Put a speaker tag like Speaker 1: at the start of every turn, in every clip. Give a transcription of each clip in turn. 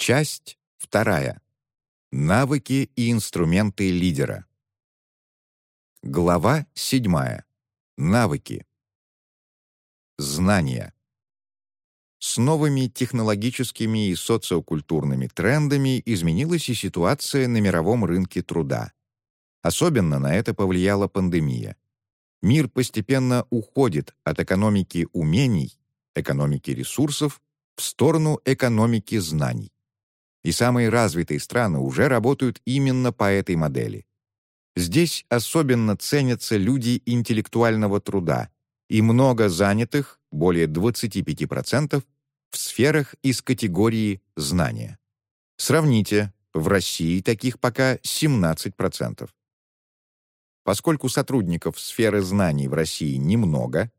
Speaker 1: Часть вторая. Навыки и инструменты лидера. Глава седьмая. Навыки. Знания. С новыми технологическими и социокультурными трендами изменилась и ситуация на мировом рынке труда. Особенно на это повлияла пандемия. Мир постепенно уходит от экономики умений, экономики ресурсов, в сторону экономики знаний. И самые развитые страны уже работают именно по этой модели. Здесь особенно ценятся люди интеллектуального труда, и много занятых, более 25%, в сферах из категории знания. Сравните, в России таких пока 17%. Поскольку сотрудников сферы знаний в России немного,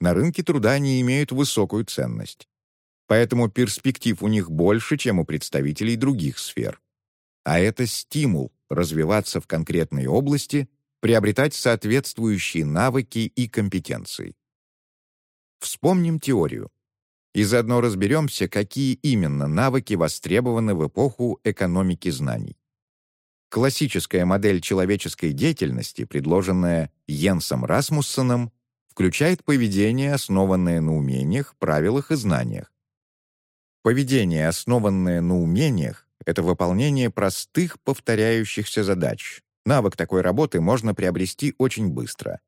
Speaker 1: на рынке труда они имеют высокую ценность. Поэтому перспектив у них больше, чем у представителей других сфер. А это стимул развиваться в конкретной области, приобретать соответствующие навыки и компетенции. Вспомним теорию. И заодно разберемся, какие именно навыки востребованы в эпоху экономики знаний. Классическая модель человеческой деятельности, предложенная Йенсом Расмуссеном, включает поведение, основанное на умениях, правилах и знаниях. Поведение, основанное на умениях, это выполнение простых повторяющихся задач. Навык такой работы можно приобрести очень быстро.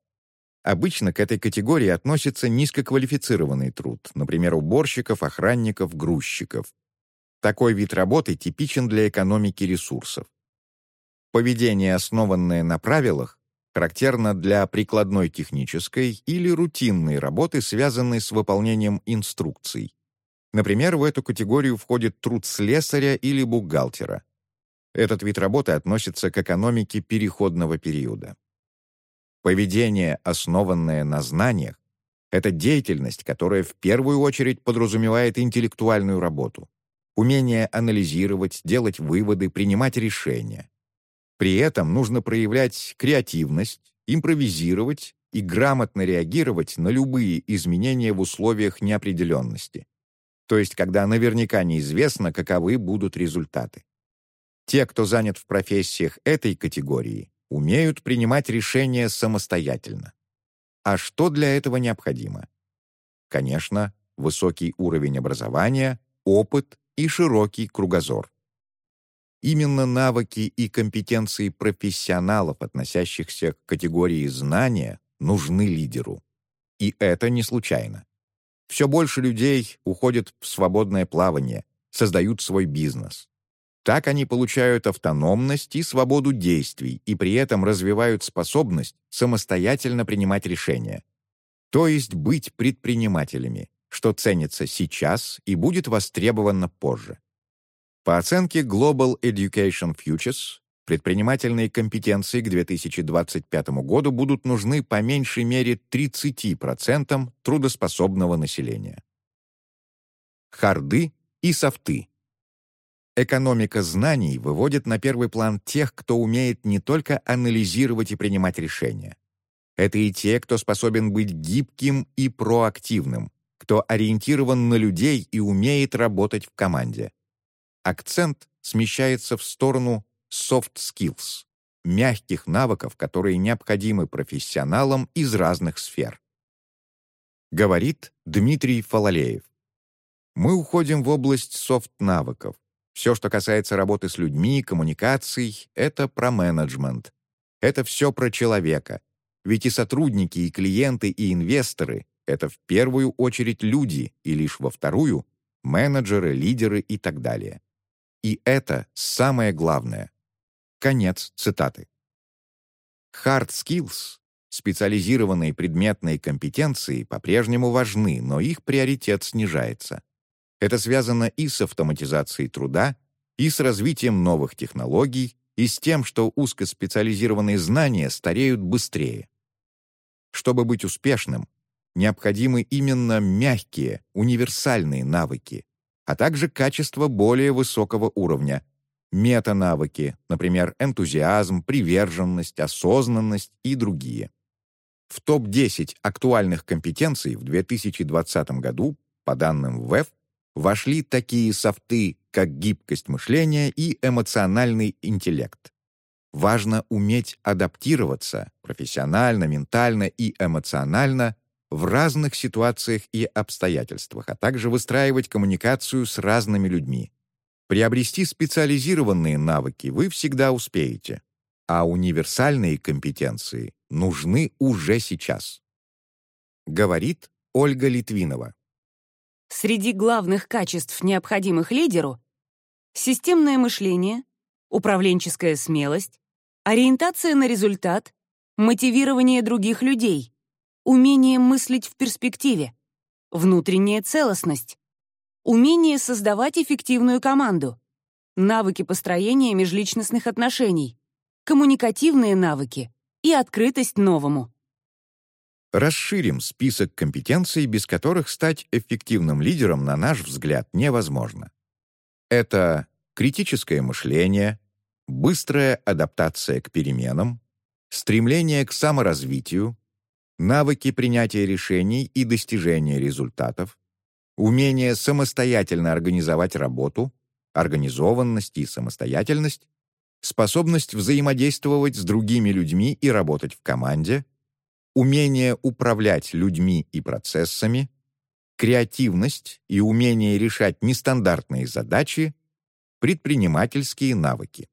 Speaker 1: Обычно к этой категории относится низкоквалифицированный труд, например, уборщиков, охранников, грузчиков. Такой вид работы типичен для экономики ресурсов. Поведение, основанное на правилах, характерно для прикладной технической или рутинной работы, связанной с выполнением инструкций. Например, в эту категорию входит труд слесаря или бухгалтера. Этот вид работы относится к экономике переходного периода. Поведение, основанное на знаниях, это деятельность, которая в первую очередь подразумевает интеллектуальную работу, умение анализировать, делать выводы, принимать решения. При этом нужно проявлять креативность, импровизировать и грамотно реагировать на любые изменения в условиях неопределенности. То есть, когда наверняка неизвестно, каковы будут результаты. Те, кто занят в профессиях этой категории, умеют принимать решения самостоятельно. А что для этого необходимо? Конечно, высокий уровень образования, опыт и широкий кругозор. Именно навыки и компетенции профессионалов, относящихся к категории знания, нужны лидеру. И это не случайно. Все больше людей уходят в свободное плавание, создают свой бизнес. Так они получают автономность и свободу действий и при этом развивают способность самостоятельно принимать решения. То есть быть предпринимателями, что ценится сейчас и будет востребовано позже. По оценке Global Education Futures, предпринимательные компетенции к 2025 году будут нужны по меньшей мере 30% трудоспособного населения. Харды и софты. Экономика знаний выводит на первый план тех, кто умеет не только анализировать и принимать решения. Это и те, кто способен быть гибким и проактивным, кто ориентирован на людей и умеет работать в команде акцент смещается в сторону soft skills, мягких навыков, которые необходимы профессионалам из разных сфер. Говорит Дмитрий Фалалеев. Мы уходим в область софт-навыков. Все, что касается работы с людьми, коммуникаций, это про менеджмент. Это все про человека. Ведь и сотрудники, и клиенты, и инвесторы — это в первую очередь люди, и лишь во вторую — менеджеры, лидеры и так далее. И это самое главное. Конец цитаты. Hard skills, специализированные предметные компетенции, по-прежнему важны, но их приоритет снижается. Это связано и с автоматизацией труда, и с развитием новых технологий, и с тем, что узкоспециализированные знания стареют быстрее. Чтобы быть успешным, необходимы именно мягкие, универсальные навыки, а также качество более высокого уровня. Метанавыки, например, энтузиазм, приверженность, осознанность и другие. В топ-10 актуальных компетенций в 2020 году, по данным ВЭФ, вошли такие софты, как гибкость мышления и эмоциональный интеллект. Важно уметь адаптироваться профессионально, ментально и эмоционально в разных ситуациях и обстоятельствах, а также выстраивать коммуникацию с разными людьми. Приобрести специализированные навыки вы всегда успеете, а универсальные компетенции нужны уже сейчас. Говорит Ольга Литвинова.
Speaker 2: Среди главных качеств, необходимых лидеру, системное мышление, управленческая смелость, ориентация на результат, мотивирование других людей, умение мыслить в перспективе, внутренняя целостность, умение создавать эффективную команду, навыки построения межличностных отношений, коммуникативные навыки и открытость новому.
Speaker 1: Расширим список компетенций, без которых стать эффективным лидером, на наш взгляд, невозможно. Это критическое мышление, быстрая адаптация к переменам, стремление к саморазвитию, навыки принятия решений и достижения результатов, умение самостоятельно организовать работу, организованность и самостоятельность, способность взаимодействовать с другими людьми и работать в команде, умение управлять людьми и процессами, креативность и умение решать нестандартные задачи, предпринимательские навыки.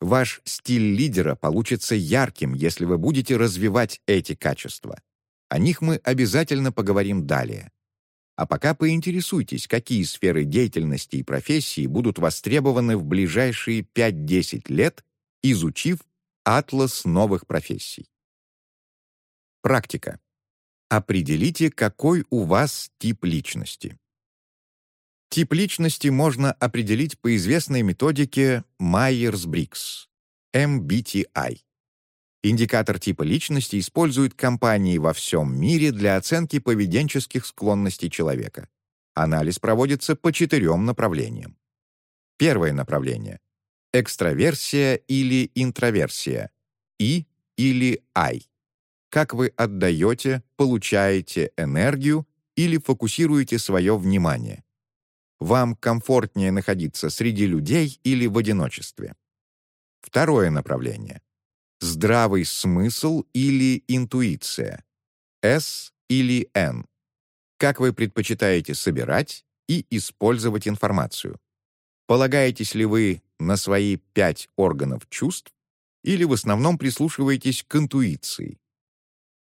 Speaker 1: Ваш стиль лидера получится ярким, если вы будете развивать эти качества. О них мы обязательно поговорим далее. А пока поинтересуйтесь, какие сферы деятельности и профессии будут востребованы в ближайшие 5-10 лет, изучив атлас новых профессий. Практика. Определите, какой у вас тип личности. Тип личности можно определить по известной методике Майерс-Брикс MBTI. Индикатор типа личности используют компании во всем мире для оценки поведенческих склонностей человека. Анализ проводится по четырем направлениям. Первое направление — экстраверсия или интроверсия, И или I. Как вы отдаете, получаете энергию или фокусируете свое внимание. Вам комфортнее находиться среди людей или в одиночестве. Второе направление. Здравый смысл или интуиция. S или N. Как вы предпочитаете собирать и использовать информацию? Полагаетесь ли вы на свои пять органов чувств или в основном прислушиваетесь к интуиции?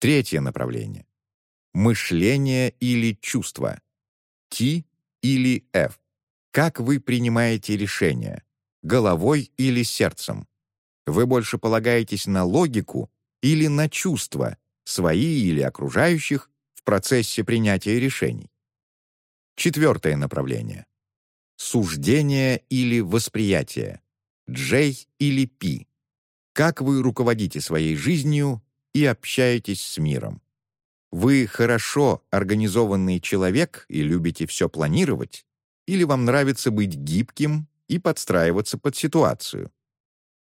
Speaker 1: Третье направление. Мышление или чувство. T или F. Как вы принимаете решения? Головой или сердцем? Вы больше полагаетесь на логику или на чувства, свои или окружающих, в процессе принятия решений? Четвертое направление. Суждение или восприятие. J или P. Как вы руководите своей жизнью и общаетесь с миром? Вы хорошо организованный человек и любите все планировать? Или вам нравится быть гибким и подстраиваться под ситуацию?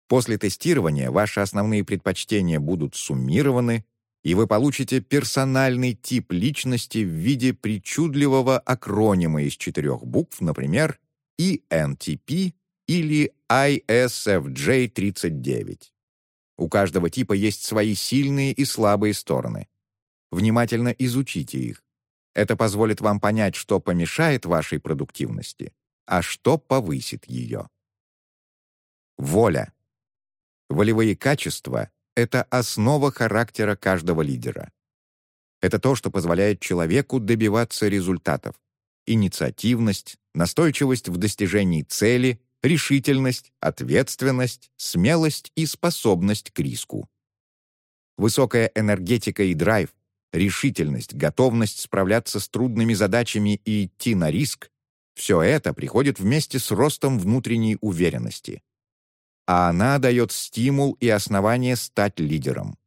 Speaker 1: После тестирования ваши основные предпочтения будут суммированы, и вы получите персональный тип личности в виде причудливого акронима из четырех букв, например, ENTP или ISFJ39. У каждого типа есть свои сильные и слабые стороны. Внимательно изучите их. Это позволит вам понять, что помешает вашей продуктивности, а что повысит ее. Воля. Волевые качества — это основа характера каждого лидера. Это то, что позволяет человеку добиваться результатов. Инициативность, настойчивость в достижении цели, решительность, ответственность, смелость и способность к риску. Высокая энергетика и драйв решительность, готовность справляться с трудными задачами и идти на риск — все это приходит вместе с ростом внутренней уверенности. А она дает стимул и основание стать лидером.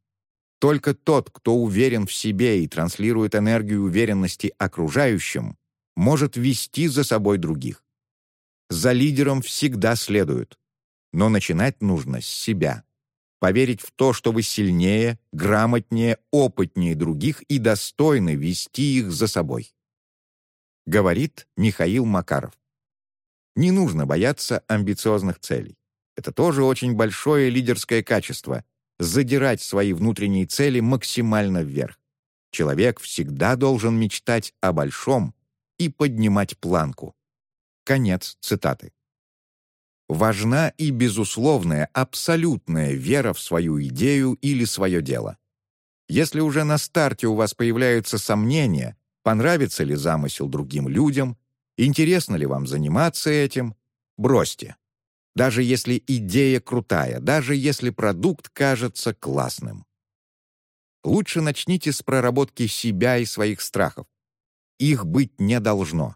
Speaker 1: Только тот, кто уверен в себе и транслирует энергию уверенности окружающим, может вести за собой других. За лидером всегда следует, но начинать нужно с себя поверить в то, что вы сильнее, грамотнее, опытнее других и достойны вести их за собой. Говорит Михаил Макаров. Не нужно бояться амбициозных целей. Это тоже очень большое лидерское качество — задирать свои внутренние цели максимально вверх. Человек всегда должен мечтать о большом и поднимать планку. Конец цитаты. Важна и безусловная, абсолютная вера в свою идею или свое дело. Если уже на старте у вас появляются сомнения, понравится ли замысел другим людям, интересно ли вам заниматься этим, бросьте. Даже если идея крутая, даже если продукт кажется классным. Лучше начните с проработки себя и своих страхов. Их быть не должно.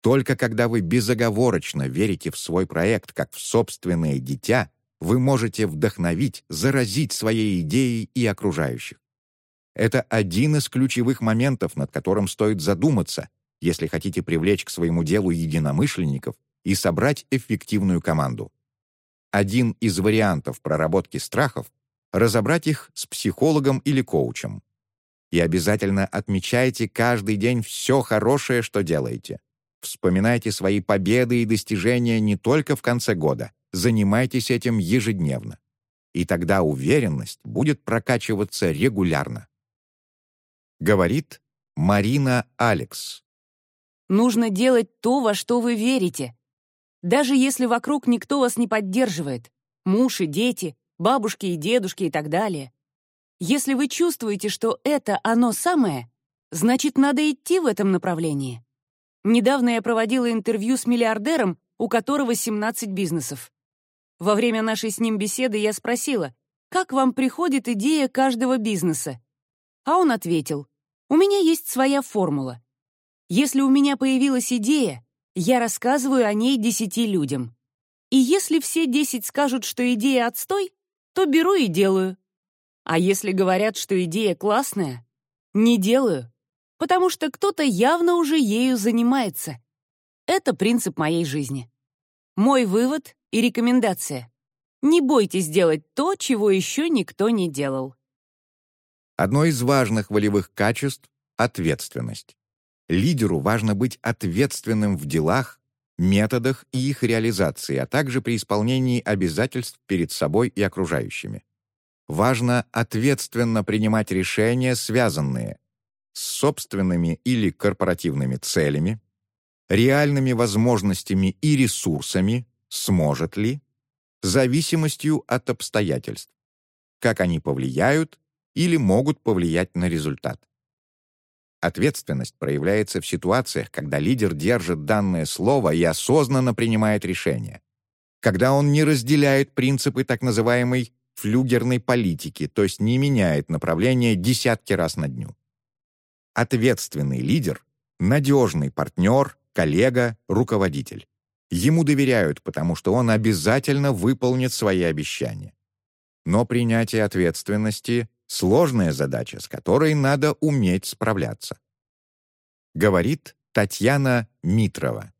Speaker 1: Только когда вы безоговорочно верите в свой проект как в собственное дитя, вы можете вдохновить, заразить своей идеей и окружающих. Это один из ключевых моментов, над которым стоит задуматься, если хотите привлечь к своему делу единомышленников и собрать эффективную команду. Один из вариантов проработки страхов — разобрать их с психологом или коучем. И обязательно отмечайте каждый день все хорошее, что делаете. Вспоминайте свои победы и достижения не только в конце года, занимайтесь этим ежедневно. И тогда уверенность будет прокачиваться регулярно. Говорит Марина Алекс.
Speaker 2: Нужно делать то, во что вы верите. Даже если вокруг никто вас не поддерживает. Муж и дети, бабушки и дедушки и так далее. Если вы чувствуете, что это оно самое, значит, надо идти в этом направлении. Недавно я проводила интервью с миллиардером, у которого 17 бизнесов. Во время нашей с ним беседы я спросила, как вам приходит идея каждого бизнеса? А он ответил, у меня есть своя формула. Если у меня появилась идея, я рассказываю о ней десяти людям. И если все десять скажут, что идея отстой, то беру и делаю. А если говорят, что идея классная, не делаю, потому что кто-то явно уже ею занимается. Это принцип моей жизни. Мой вывод и рекомендация. Не бойтесь делать то, чего еще никто не делал.
Speaker 1: Одно из важных волевых качеств — ответственность. Лидеру важно быть ответственным в делах, методах и их реализации, а также при исполнении обязательств перед собой и окружающими. Важно ответственно принимать решения, связанные с собственными или корпоративными целями, реальными возможностями и ресурсами, сможет ли, зависимостью от обстоятельств, как они повлияют или могут повлиять на результат. Ответственность проявляется в ситуациях, когда лидер держит данное слово и осознанно принимает решения. Когда он не разделяет принципы так называемой флюгерной политики, то есть не меняет направление десятки раз на дню. Ответственный лидер — надежный партнер, коллега, руководитель. Ему доверяют, потому что он обязательно выполнит свои обещания. Но принятие ответственности Сложная задача, с которой надо уметь справляться. Говорит Татьяна Митрова.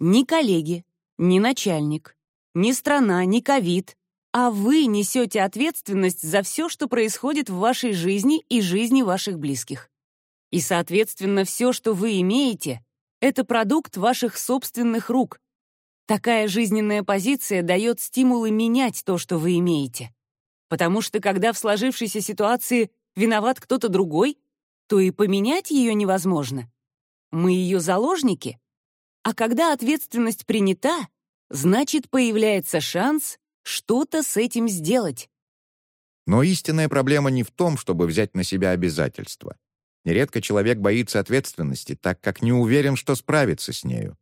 Speaker 2: Ни коллеги, ни начальник, ни страна, ни ковид, а вы несете ответственность за все, что происходит в вашей жизни и жизни ваших близких. И, соответственно, все, что вы имеете, это продукт ваших собственных рук. Такая жизненная позиция дает стимулы менять то, что вы имеете. Потому что когда в сложившейся ситуации виноват кто-то другой, то и поменять ее невозможно. Мы ее заложники. А когда ответственность принята, значит, появляется шанс что-то с этим сделать.
Speaker 1: Но истинная проблема не в том, чтобы взять на себя обязательства. Нередко человек боится ответственности, так как не уверен, что справится с нею.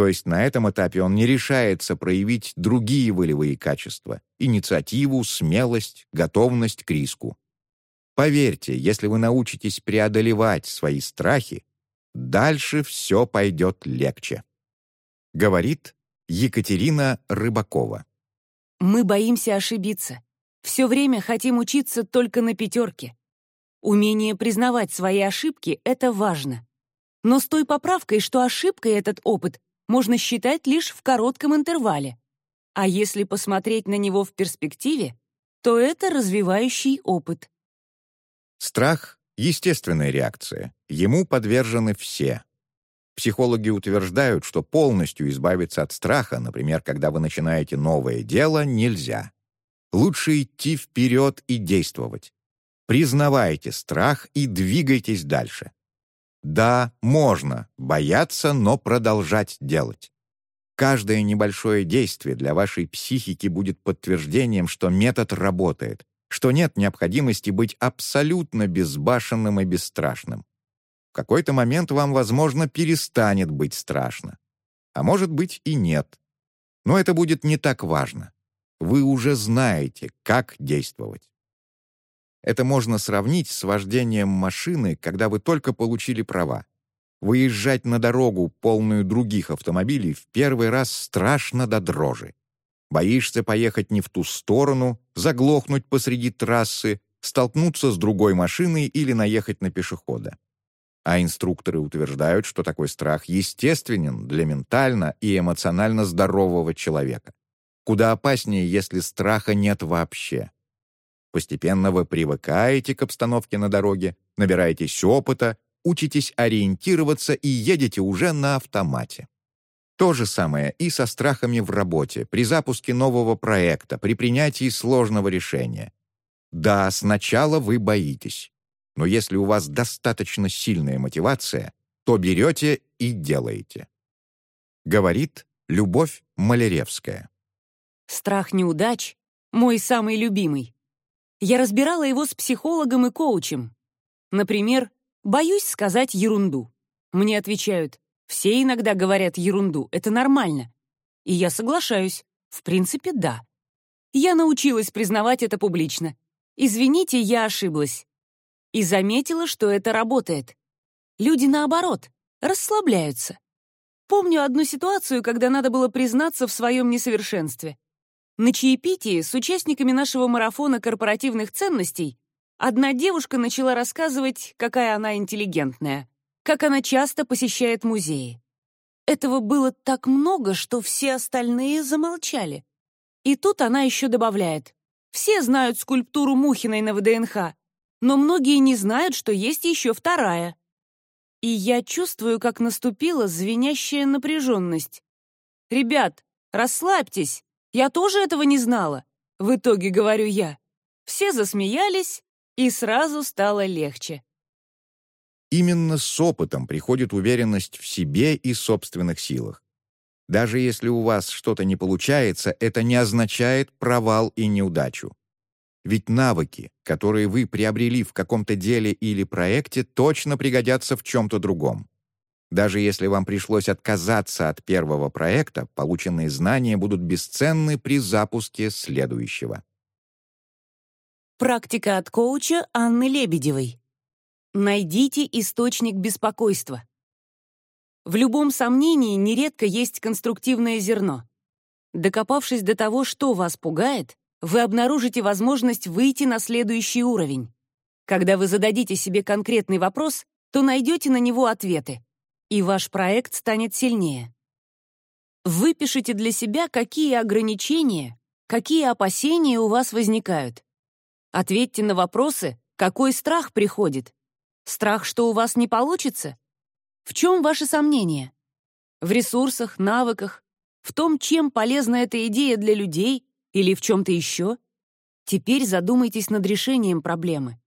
Speaker 1: То есть на этом этапе он не решается проявить другие волевые качества — инициативу, смелость, готовность к риску. Поверьте, если вы научитесь преодолевать свои страхи, дальше все пойдет легче. Говорит Екатерина Рыбакова.
Speaker 2: Мы боимся ошибиться. Все время хотим учиться только на пятерке. Умение признавать свои ошибки — это важно. Но с той поправкой, что ошибкой этот опыт можно считать лишь в коротком интервале. А если посмотреть на него в перспективе, то это развивающий опыт.
Speaker 1: Страх — естественная реакция. Ему подвержены все. Психологи утверждают, что полностью избавиться от страха, например, когда вы начинаете новое дело, нельзя. Лучше идти вперед и действовать. Признавайте страх и двигайтесь дальше. Да, можно бояться, но продолжать делать. Каждое небольшое действие для вашей психики будет подтверждением, что метод работает, что нет необходимости быть абсолютно безбашенным и бесстрашным. В какой-то момент вам, возможно, перестанет быть страшно. А может быть и нет. Но это будет не так важно. Вы уже знаете, как действовать. Это можно сравнить с вождением машины, когда вы только получили права. Выезжать на дорогу, полную других автомобилей, в первый раз страшно до дрожи. Боишься поехать не в ту сторону, заглохнуть посреди трассы, столкнуться с другой машиной или наехать на пешехода. А инструкторы утверждают, что такой страх естественен для ментально и эмоционально здорового человека. Куда опаснее, если страха нет вообще. Постепенно вы привыкаете к обстановке на дороге, набираетесь опыта, учитесь ориентироваться и едете уже на автомате. То же самое и со страхами в работе, при запуске нового проекта, при принятии сложного решения. Да, сначала вы боитесь, но если у вас достаточно сильная мотивация, то берете и делаете. Говорит Любовь Маляревская.
Speaker 2: Страх неудач — мой самый любимый. Я разбирала его с психологом и коучем. Например, боюсь сказать ерунду. Мне отвечают, все иногда говорят ерунду, это нормально. И я соглашаюсь, в принципе, да. Я научилась признавать это публично. Извините, я ошиблась. И заметила, что это работает. Люди, наоборот, расслабляются. Помню одну ситуацию, когда надо было признаться в своем несовершенстве. На чаепитии с участниками нашего марафона корпоративных ценностей одна девушка начала рассказывать, какая она интеллигентная, как она часто посещает музеи. Этого было так много, что все остальные замолчали. И тут она еще добавляет. Все знают скульптуру Мухиной на ВДНХ, но многие не знают, что есть еще вторая. И я чувствую, как наступила звенящая напряженность. «Ребят, расслабьтесь, я тоже этого не знала. В итоге говорю я. Все засмеялись, и сразу стало легче.
Speaker 1: Именно с опытом приходит уверенность в себе и собственных силах. Даже если у вас что-то не получается, это не означает провал и неудачу. Ведь навыки, которые вы приобрели в каком-то деле или проекте, точно пригодятся в чем-то другом. Даже если вам пришлось отказаться от первого проекта, полученные знания будут бесценны при запуске следующего.
Speaker 2: Практика от коуча Анны Лебедевой. Найдите источник беспокойства. В любом сомнении нередко есть конструктивное зерно. Докопавшись до того, что вас пугает, вы обнаружите возможность выйти на следующий уровень. Когда вы зададите себе конкретный вопрос, то найдете на него ответы и ваш проект станет сильнее. Выпишите для себя, какие ограничения, какие опасения у вас возникают. Ответьте на вопросы, какой страх приходит. Страх, что у вас не получится? В чем ваши сомнения? В ресурсах, навыках, в том, чем полезна эта идея для людей или в чем-то еще? Теперь задумайтесь над решением проблемы.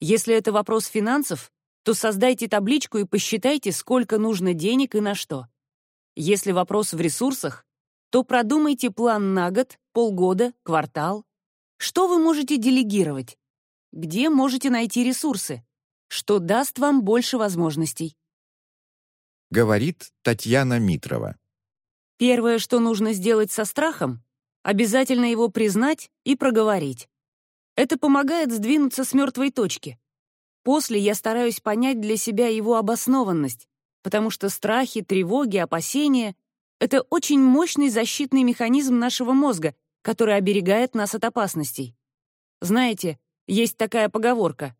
Speaker 2: Если это вопрос финансов, то создайте табличку и посчитайте, сколько нужно денег и на что. Если вопрос в ресурсах, то продумайте план на год, полгода, квартал. Что вы можете делегировать? Где можете найти ресурсы? Что даст вам больше возможностей?
Speaker 1: Говорит Татьяна Митрова.
Speaker 2: Первое, что нужно сделать со страхом, обязательно его признать и проговорить. Это помогает сдвинуться с мертвой точки. После я стараюсь понять для себя его обоснованность, потому что страхи, тревоги, опасения — это очень мощный защитный механизм нашего мозга, который оберегает нас от опасностей. Знаете, есть такая поговорка.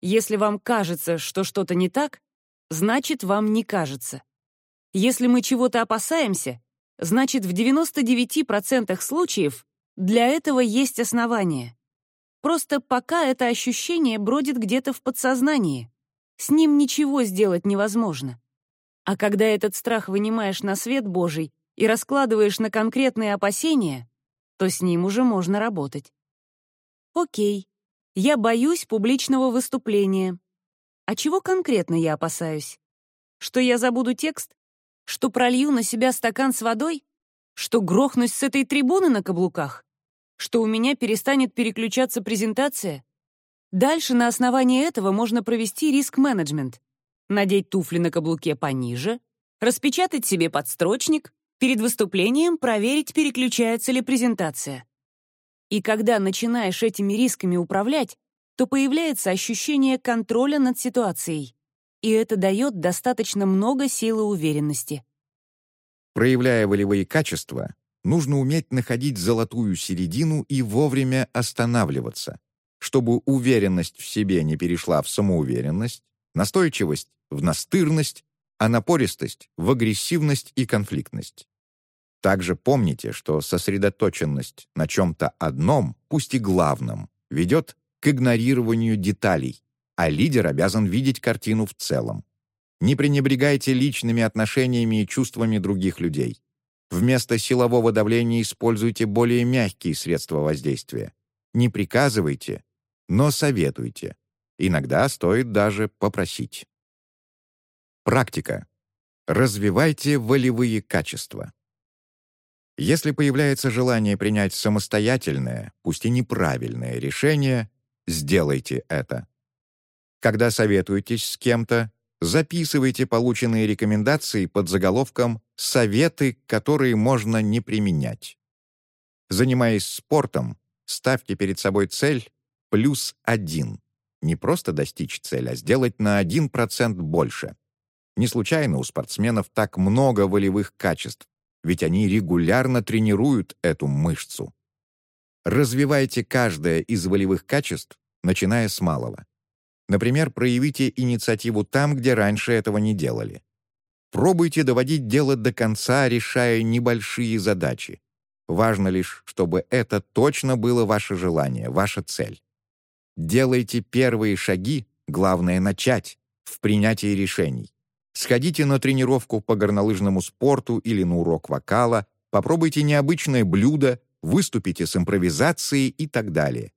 Speaker 2: Если вам кажется, что что-то не так, значит, вам не кажется. Если мы чего-то опасаемся, значит, в 99% случаев для этого есть основания. Просто пока это ощущение бродит где-то в подсознании. С ним ничего сделать невозможно. А когда этот страх вынимаешь на свет Божий и раскладываешь на конкретные опасения, то с ним уже можно работать. Окей, я боюсь публичного выступления. А чего конкретно я опасаюсь? Что я забуду текст? Что пролью на себя стакан с водой? Что грохнусь с этой трибуны на каблуках? Что у меня перестанет переключаться презентация? Дальше на основании этого можно провести риск-менеджмент. Надеть туфли на каблуке пониже, распечатать себе подстрочник, перед выступлением проверить, переключается ли презентация. И когда начинаешь этими рисками управлять, то появляется ощущение контроля над ситуацией. И это дает достаточно много силы уверенности.
Speaker 1: Проявляя волевые качества, нужно уметь находить золотую середину и вовремя останавливаться, чтобы уверенность в себе не перешла в самоуверенность, настойчивость — в настырность, а напористость — в агрессивность и конфликтность. Также помните, что сосредоточенность на чем-то одном, пусть и главном, ведет к игнорированию деталей, а лидер обязан видеть картину в целом. Не пренебрегайте личными отношениями и чувствами других людей. Вместо силового давления используйте более мягкие средства воздействия. Не приказывайте, но советуйте. Иногда стоит даже попросить. Практика. Развивайте волевые качества. Если появляется желание принять самостоятельное, пусть и неправильное решение, сделайте это. Когда советуетесь с кем-то, записывайте полученные рекомендации под заголовком «Советы, которые можно не применять». Занимаясь спортом, ставьте перед собой цель плюс один. Не просто достичь цели, а сделать на 1% больше. Не случайно у спортсменов так много волевых качеств, ведь они регулярно тренируют эту мышцу. Развивайте каждое из волевых качеств, начиная с малого. Например, проявите инициативу там, где раньше этого не делали. Пробуйте доводить дело до конца, решая небольшие задачи. Важно лишь, чтобы это точно было ваше желание, ваша цель. Делайте первые шаги, главное — начать, в принятии решений. Сходите на тренировку по горнолыжному спорту или на урок вокала, попробуйте необычное блюдо, выступите с импровизацией и так далее.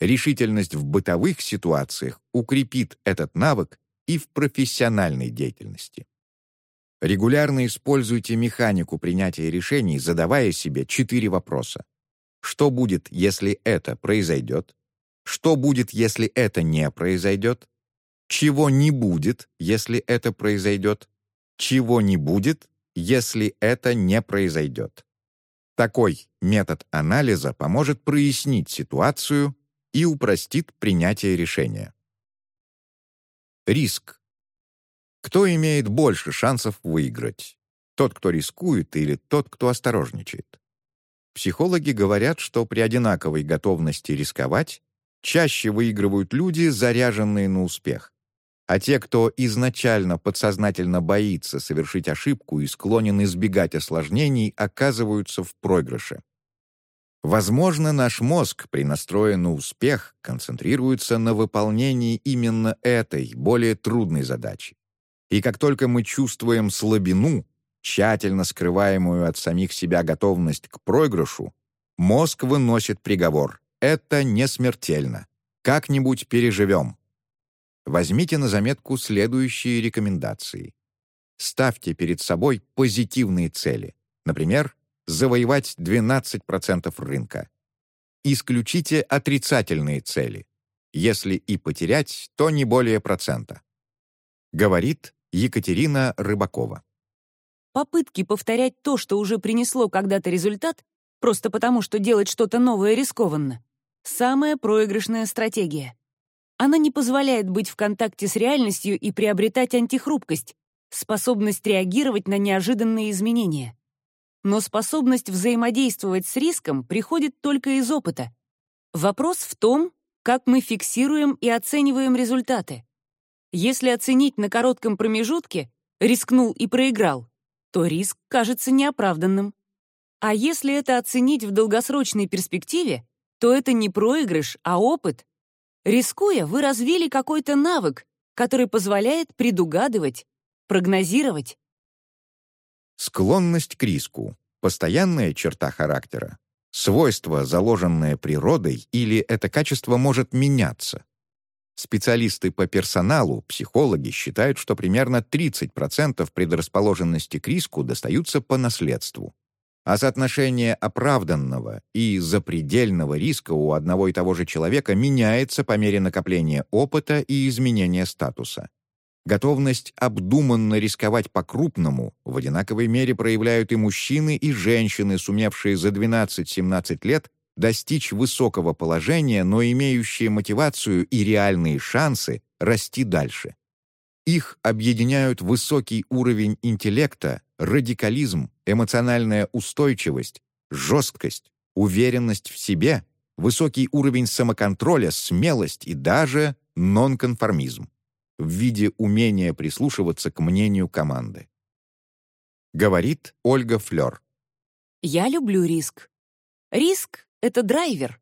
Speaker 1: Решительность в бытовых ситуациях укрепит этот навык и в профессиональной деятельности. Регулярно используйте механику принятия решений, задавая себе четыре вопроса. Что будет, если это произойдет? Что будет, если это не произойдет? чего не будет, если это произойдет, чего не будет, если это не произойдет. Такой метод анализа поможет прояснить ситуацию и упростит принятие решения. Риск. Кто имеет больше шансов выиграть? Тот, кто рискует, или тот, кто осторожничает? Психологи говорят, что при одинаковой готовности рисковать чаще выигрывают люди, заряженные на успех. А те, кто изначально подсознательно боится совершить ошибку и склонен избегать осложнений, оказываются в проигрыше. Возможно, наш мозг, при настрое на успех, концентрируется на выполнении именно этой, более трудной задачи. И как только мы чувствуем слабину, тщательно скрываемую от самих себя готовность к проигрышу, мозг выносит приговор. Это не смертельно. Как-нибудь переживем. Возьмите на заметку следующие рекомендации. Ставьте перед собой позитивные цели. Например, завоевать 12% рынка. Исключите отрицательные цели. Если и потерять, то не более процента. Говорит Екатерина Рыбакова.
Speaker 2: Попытки повторять то, что уже принесло когда-то результат, просто потому, что делать что-то новое рискованно, самая проигрышная стратегия. Она не позволяет быть в контакте с реальностью и приобретать антихрупкость, способность реагировать на неожиданные изменения. Но способность взаимодействовать с риском приходит только из опыта. Вопрос в том, как мы фиксируем и оцениваем результаты. Если оценить на коротком промежутке, рискнул и проиграл, то риск кажется неоправданным. А если это оценить в долгосрочной перспективе, то это не проигрыш, а опыт, Рискуя, вы развили какой-то навык, который позволяет предугадывать, прогнозировать
Speaker 1: Склонность к риску — постоянная черта характера, свойство, заложенное природой, или это качество может меняться. Специалисты по персоналу, психологи, считают, что примерно 30% предрасположенности к риску достаются по наследству. А соотношение оправданного и запредельного риска у одного и того же человека меняется по мере накопления опыта и изменения статуса. Готовность обдуманно рисковать по-крупному в одинаковой мере проявляют и мужчины, и женщины, сумевшие за 12-17 лет достичь высокого положения, но имеющие мотивацию и реальные шансы расти дальше. Их объединяют высокий уровень интеллекта, радикализм, эмоциональная устойчивость, жесткость, уверенность в себе, высокий уровень самоконтроля, смелость и даже нонконформизм в виде умения прислушиваться к мнению команды. Говорит Ольга Флёр.
Speaker 2: Я люблю риск. Риск — это драйвер.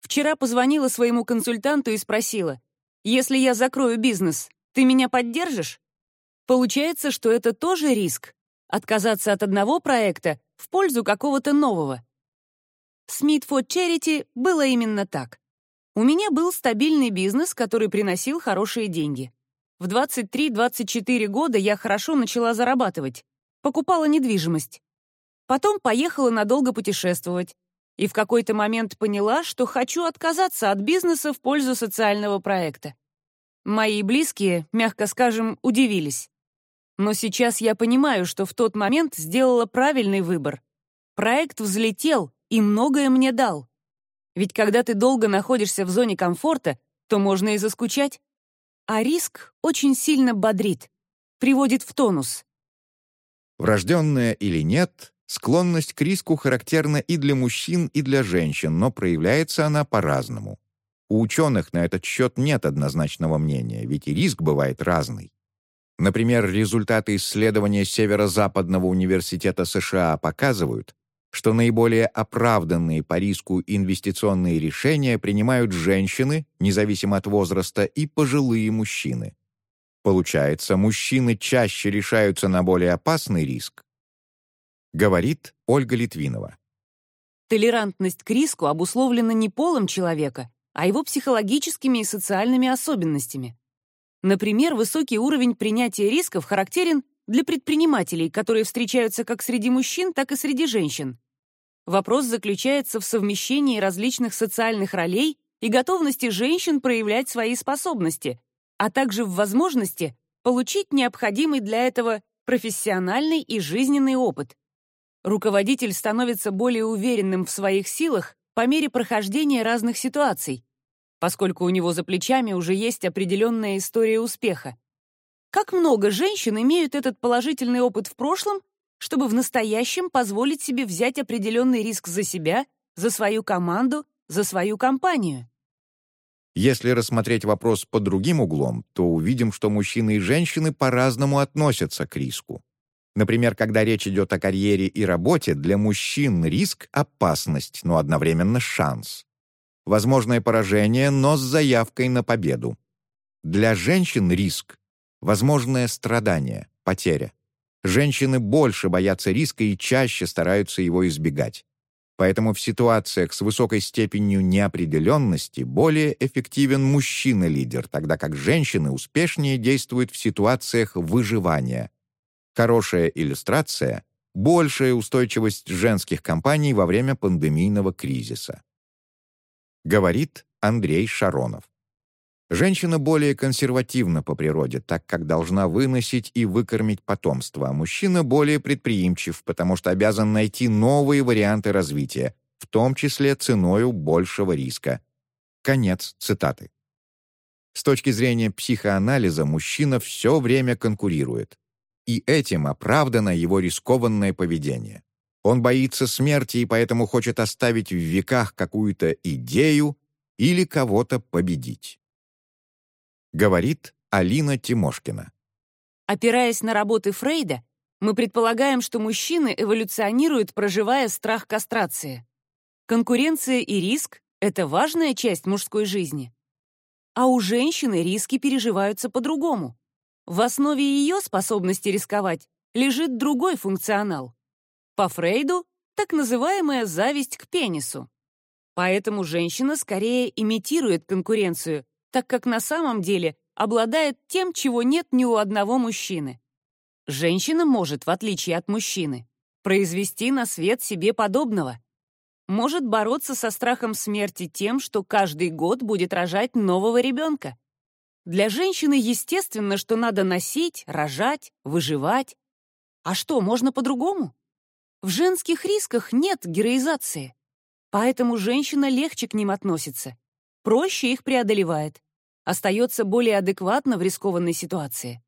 Speaker 2: Вчера позвонила своему консультанту и спросила, «Если я закрою бизнес, ты меня поддержишь?» Получается, что это тоже риск — отказаться от одного проекта в пользу какого-то нового. С Meet for Charity было именно так. У меня был стабильный бизнес, который приносил хорошие деньги. В 23-24 года я хорошо начала зарабатывать. Покупала недвижимость. Потом поехала надолго путешествовать. И в какой-то момент поняла, что хочу отказаться от бизнеса в пользу социального проекта. Мои близкие, мягко скажем, удивились. Но сейчас я понимаю, что в тот момент сделала правильный выбор. Проект взлетел и многое мне дал. Ведь когда ты долго находишься в зоне комфорта, то можно и заскучать. А риск очень сильно бодрит, приводит в тонус.
Speaker 1: Врожденная или нет, склонность к риску характерна и для мужчин, и для женщин, но проявляется она по-разному. У ученых на этот счет нет однозначного мнения, ведь и риск бывает разный. Например, результаты исследования Северо-Западного университета США показывают, что наиболее оправданные по риску инвестиционные решения принимают женщины, независимо от возраста, и пожилые мужчины. Получается, мужчины чаще решаются на более опасный риск. Говорит Ольга Литвинова.
Speaker 2: Толерантность к риску обусловлена не полом человека, а его психологическими и социальными особенностями. Например, высокий уровень принятия рисков характерен для предпринимателей, которые встречаются как среди мужчин, так и среди женщин. Вопрос заключается в совмещении различных социальных ролей и готовности женщин проявлять свои способности, а также в возможности получить необходимый для этого профессиональный и жизненный опыт. Руководитель становится более уверенным в своих силах по мере прохождения разных ситуаций, поскольку у него за плечами уже есть определенная история успеха. Как много женщин имеют этот положительный опыт в прошлом чтобы в настоящем позволить себе взять определенный риск за себя, за свою команду, за свою компанию.
Speaker 1: Если рассмотреть вопрос под другим углом, то увидим, что мужчины и женщины по-разному относятся к риску. Например, когда речь идет о карьере и работе, для мужчин риск — опасность, но одновременно шанс. Возможное поражение, но с заявкой на победу. Для женщин риск — возможное страдание, потеря. Женщины больше боятся риска и чаще стараются его избегать. Поэтому в ситуациях с высокой степенью неопределенности более эффективен мужчина-лидер, тогда как женщины успешнее действуют в ситуациях выживания. Хорошая иллюстрация — большая устойчивость женских компаний во время пандемийного кризиса. Говорит Андрей Шаронов. Женщина более консервативна по природе, так как должна выносить и выкормить потомство, а мужчина более предприимчив, потому что обязан найти новые варианты развития, в том числе ценою большего риска. Конец цитаты. С точки зрения психоанализа мужчина все время конкурирует. И этим оправдано его рискованное поведение. Он боится смерти и поэтому хочет оставить в веках какую-то идею или кого-то победить. Говорит Алина Тимошкина.
Speaker 2: Опираясь на работы Фрейда, мы предполагаем, что мужчины эволюционируют, проживая страх кастрации. Конкуренция и риск — это важная часть мужской жизни. А у женщины риски переживаются по-другому. В основе ее способности рисковать лежит другой функционал. По Фрейду — так называемая зависть к пенису. Поэтому женщина скорее имитирует конкуренцию, так как на самом деле обладает тем, чего нет ни у одного мужчины. Женщина может, в отличие от мужчины, произвести на свет себе подобного. Может бороться со страхом смерти тем, что каждый год будет рожать нового ребенка. Для женщины естественно, что надо носить, рожать, выживать. А что, можно по-другому? В женских рисках нет героизации. Поэтому женщина легче к ним относится, проще их преодолевает, остается более адекватно в рискованной ситуации.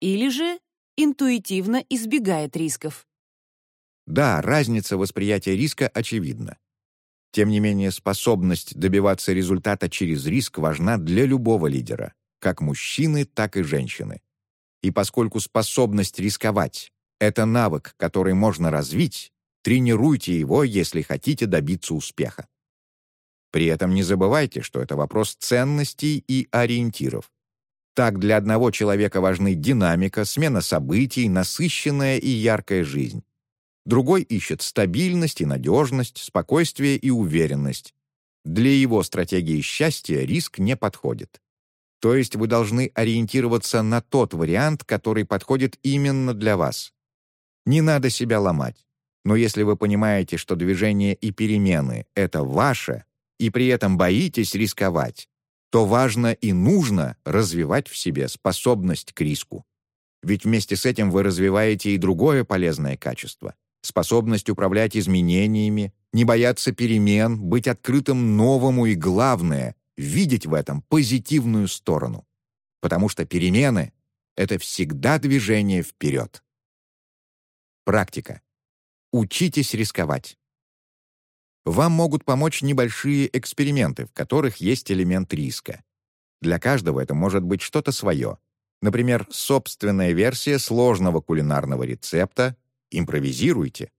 Speaker 2: Или же интуитивно избегает рисков.
Speaker 1: Да, разница восприятия риска очевидна. Тем не менее, способность добиваться результата через риск важна для любого лидера как мужчины, так и женщины. И поскольку способность рисковать — это навык, который можно развить, тренируйте его, если хотите добиться успеха. При этом не забывайте, что это вопрос ценностей и ориентиров. Так для одного человека важны динамика, смена событий, насыщенная и яркая жизнь. Другой ищет стабильность и надежность, спокойствие и уверенность. Для его стратегии счастья риск не подходит. То есть вы должны ориентироваться на тот вариант, который подходит именно для вас. Не надо себя ломать. Но если вы понимаете, что движение и перемены — это ваше, и при этом боитесь рисковать, то важно и нужно развивать в себе способность к риску. Ведь вместе с этим вы развиваете и другое полезное качество — способность управлять изменениями, не бояться перемен, быть открытым новому и, главное, видеть в этом позитивную сторону. Потому что перемены — это всегда движение вперед. Практика. Учитесь рисковать. Вам могут помочь небольшие эксперименты, в которых есть элемент риска. Для каждого это может быть что-то свое. Например, собственная версия сложного кулинарного рецепта, импровизируйте,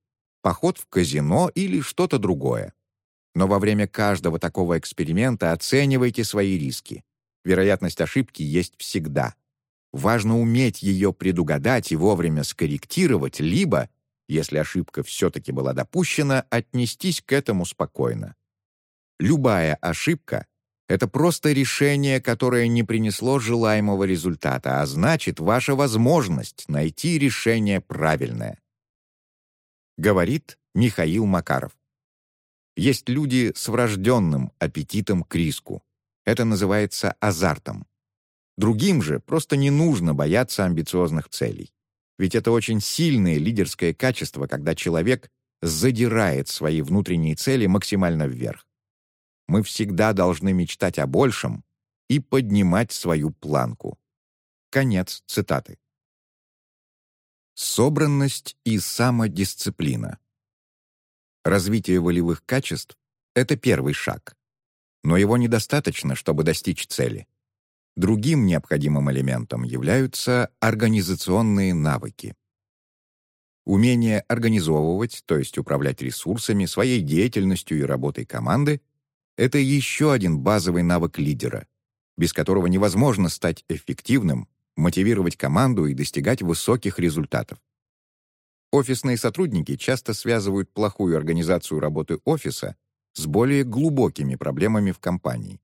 Speaker 1: поход в казино или что-то другое. Но во время каждого такого эксперимента оценивайте свои риски. Вероятность ошибки есть всегда. Важно уметь ее предугадать и вовремя скорректировать, либо, если ошибка все-таки была допущена, отнестись к этому спокойно. Любая ошибка — это просто решение, которое не принесло желаемого результата, а значит, ваша возможность найти решение правильное. Говорит Михаил Макаров. Есть люди с врожденным аппетитом к риску. Это называется азартом. Другим же просто не нужно бояться амбициозных целей. Ведь это очень сильное лидерское качество, когда человек задирает свои внутренние цели максимально вверх. Мы всегда должны мечтать о большем и поднимать свою планку. Конец цитаты. Собранность и самодисциплина. Развитие волевых качеств — это первый шаг. Но его недостаточно, чтобы достичь цели. Другим необходимым элементом являются организационные навыки. Умение организовывать, то есть управлять ресурсами, своей деятельностью и работой команды — это еще один базовый навык лидера, без которого невозможно стать эффективным, мотивировать команду и достигать высоких результатов. Офисные сотрудники часто связывают плохую организацию работы офиса с более глубокими проблемами в компании,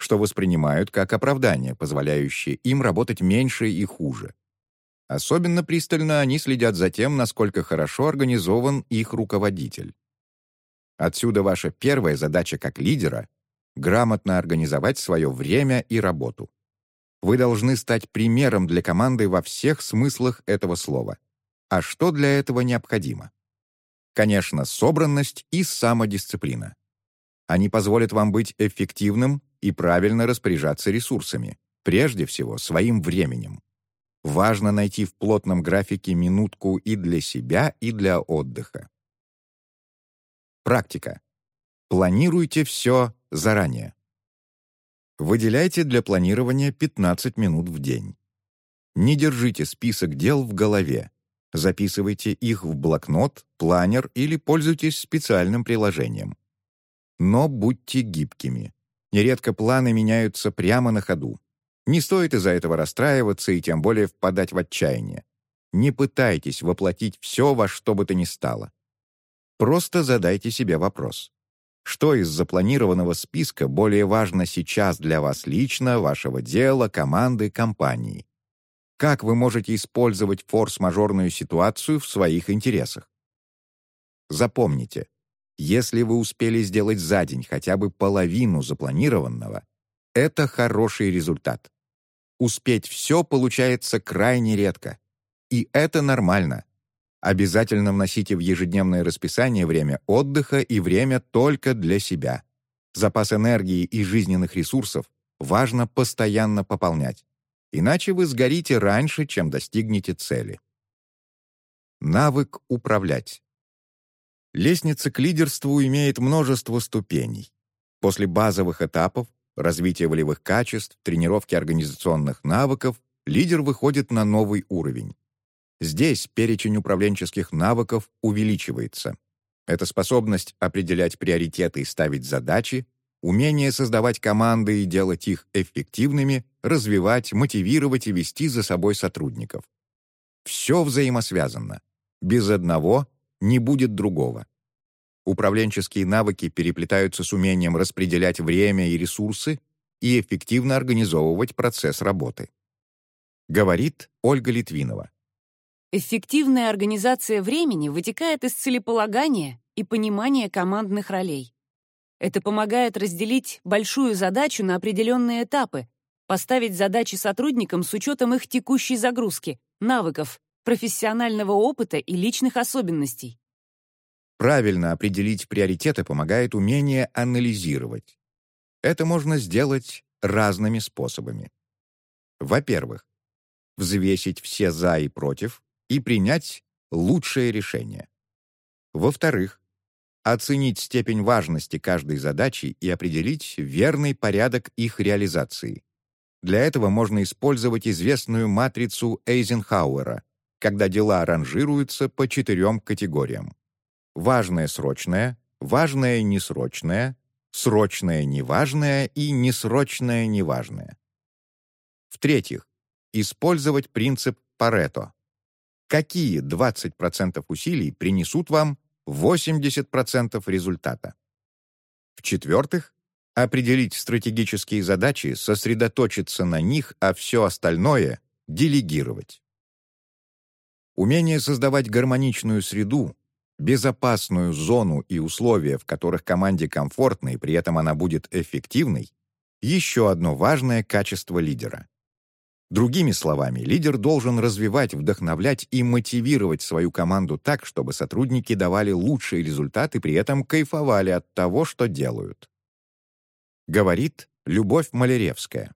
Speaker 1: что воспринимают как оправдание, позволяющее им работать меньше и хуже. Особенно пристально они следят за тем, насколько хорошо организован их руководитель. Отсюда ваша первая задача как лидера — грамотно организовать свое время и работу. Вы должны стать примером для команды во всех смыслах этого слова — а что для этого необходимо? Конечно, собранность и самодисциплина. Они позволят вам быть эффективным и правильно распоряжаться ресурсами, прежде всего своим временем. Важно найти в плотном графике минутку и для себя, и для отдыха. Практика. Планируйте все заранее. Выделяйте для планирования 15 минут в день. Не держите список дел в голове. Записывайте их в блокнот, планер или пользуйтесь специальным приложением. Но будьте гибкими. Нередко планы меняются прямо на ходу. Не стоит из-за этого расстраиваться и тем более впадать в отчаяние. Не пытайтесь воплотить все во что бы то ни стало. Просто задайте себе вопрос. Что из запланированного списка более важно сейчас для вас лично, вашего дела, команды, компании? Как вы можете использовать форс-мажорную ситуацию в своих интересах? Запомните, если вы успели сделать за день хотя бы половину запланированного, это хороший результат. Успеть все получается крайне редко. И это нормально. Обязательно вносите в ежедневное расписание время отдыха и время только для себя. Запас энергии и жизненных ресурсов важно постоянно пополнять. Иначе вы сгорите раньше, чем достигнете цели. Навык управлять. Лестница к лидерству имеет множество ступеней. После базовых этапов развития волевых качеств, тренировки организационных навыков лидер выходит на новый уровень. Здесь перечень управленческих навыков увеличивается. Это способность определять приоритеты и ставить задачи, умение создавать команды и делать их эффективными, развивать, мотивировать и вести за собой сотрудников. Все взаимосвязано. Без одного не будет другого. Управленческие навыки переплетаются с умением распределять время и ресурсы и эффективно организовывать процесс работы. Говорит Ольга Литвинова.
Speaker 2: Эффективная организация времени вытекает из целеполагания и понимания командных ролей. Это помогает разделить большую задачу на определенные этапы, поставить задачи сотрудникам с учетом их текущей загрузки, навыков, профессионального опыта и личных особенностей.
Speaker 1: Правильно определить приоритеты помогает умение анализировать. Это можно сделать разными способами. Во-первых, взвесить все «за» и «против», и принять лучшее решение. Во-вторых, оценить степень важности каждой задачи и определить верный порядок их реализации. Для этого можно использовать известную матрицу Эйзенхауэра, когда дела ранжируются по четырем категориям. Важное — срочное, важное — несрочное, срочное — неважное и несрочное — неважное. В-третьих, использовать принцип Парето какие 20% усилий принесут вам 80% результата. В-четвертых, определить стратегические задачи, сосредоточиться на них, а все остальное — делегировать. Умение создавать гармоничную среду, безопасную зону и условия, в которых команде комфортно и при этом она будет эффективной — еще одно важное качество лидера. Другими словами, лидер должен развивать, вдохновлять и мотивировать свою команду так, чтобы сотрудники давали лучшие результаты при этом кайфовали от того, что делают. Говорит Любовь Маляревская.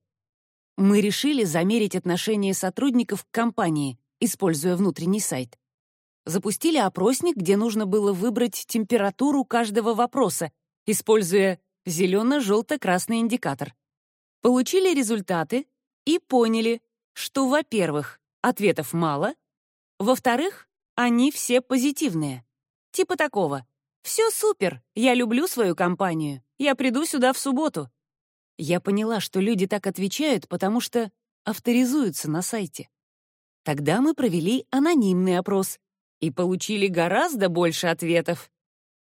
Speaker 2: Мы решили замерить отношение сотрудников к компании, используя внутренний сайт. Запустили опросник, где нужно было выбрать температуру каждого вопроса, используя зелено-желто-красный индикатор. Получили результаты, и поняли, что, во-первых, ответов мало, во-вторых, они все позитивные. Типа такого. «Все супер, я люблю свою компанию, я приду сюда в субботу». Я поняла, что люди так отвечают, потому что авторизуются на сайте. Тогда мы провели анонимный опрос и получили гораздо больше ответов.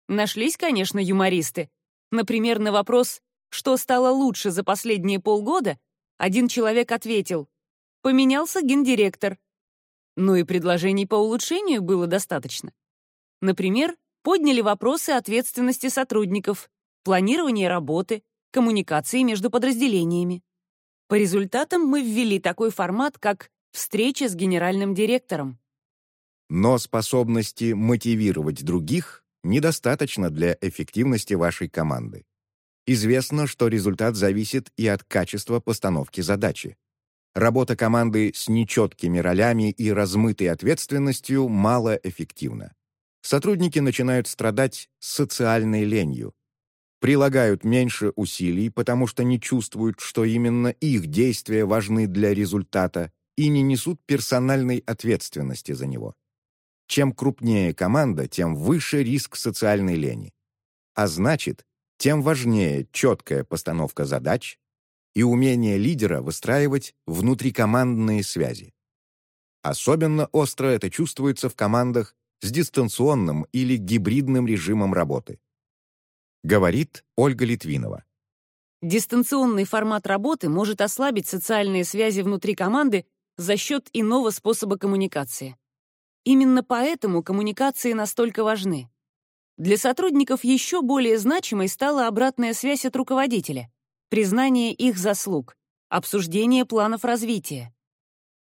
Speaker 2: Нашлись, конечно, юмористы. Например, на вопрос «Что стало лучше за последние полгода?» Один человек ответил «Поменялся гендиректор». Ну и предложений по улучшению было достаточно. Например, подняли вопросы ответственности сотрудников, планирования работы, коммуникации между подразделениями. По результатам мы ввели такой формат, как «встреча с генеральным директором».
Speaker 1: Но способности мотивировать других недостаточно для эффективности вашей команды. Известно, что результат зависит и от качества постановки задачи. Работа команды с нечеткими ролями и размытой ответственностью малоэффективна. Сотрудники начинают страдать социальной ленью. Прилагают меньше усилий, потому что не чувствуют, что именно их действия важны для результата и не несут персональной ответственности за него. Чем крупнее команда, тем выше риск социальной лени. А значит, тем важнее четкая постановка задач и умение лидера выстраивать внутрикомандные связи. Особенно остро это чувствуется в командах с дистанционным или гибридным режимом работы. Говорит Ольга Литвинова.
Speaker 2: Дистанционный формат работы может ослабить социальные связи внутри команды за счет иного способа коммуникации. Именно поэтому коммуникации настолько важны. Для сотрудников еще более значимой стала обратная связь от руководителя, признание их заслуг, обсуждение планов развития.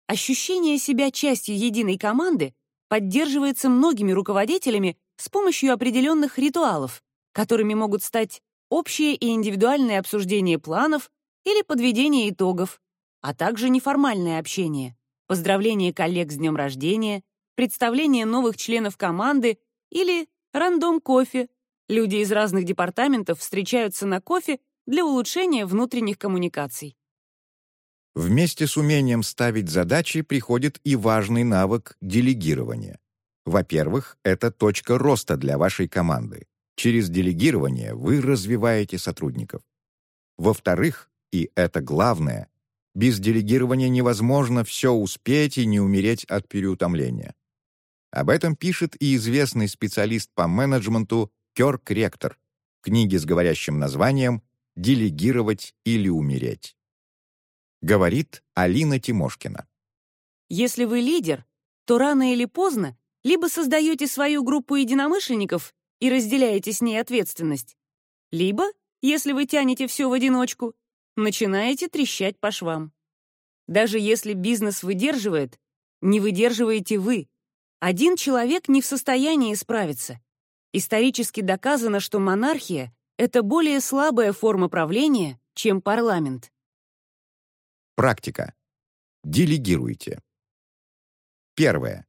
Speaker 2: Ощущение себя частью единой команды поддерживается многими руководителями с помощью определенных ритуалов, которыми могут стать общее и индивидуальное обсуждение планов или подведение итогов, а также неформальное общение, поздравление коллег с днем рождения, представление новых членов команды или рандом-кофе. Люди из разных департаментов встречаются на кофе для улучшения внутренних коммуникаций.
Speaker 1: Вместе с умением ставить задачи приходит и важный навык делегирования. Во-первых, это точка роста для вашей команды. Через делегирование вы развиваете сотрудников. Во-вторых, и это главное, без делегирования невозможно все успеть и не умереть от переутомления. Об этом пишет и известный специалист по менеджменту Кёрк Ректор в книге с говорящим названием «Делегировать или умереть». Говорит Алина Тимошкина.
Speaker 2: Если вы лидер, то рано или поздно либо создаете свою группу единомышленников и разделяете с ней ответственность. Либо, если вы тянете все в одиночку, начинаете трещать по швам. Даже если бизнес выдерживает, не выдерживаете вы. Один человек не в состоянии справиться. Исторически доказано, что монархия — это более слабая форма правления, чем парламент.
Speaker 1: Практика. Делегируйте. Первое.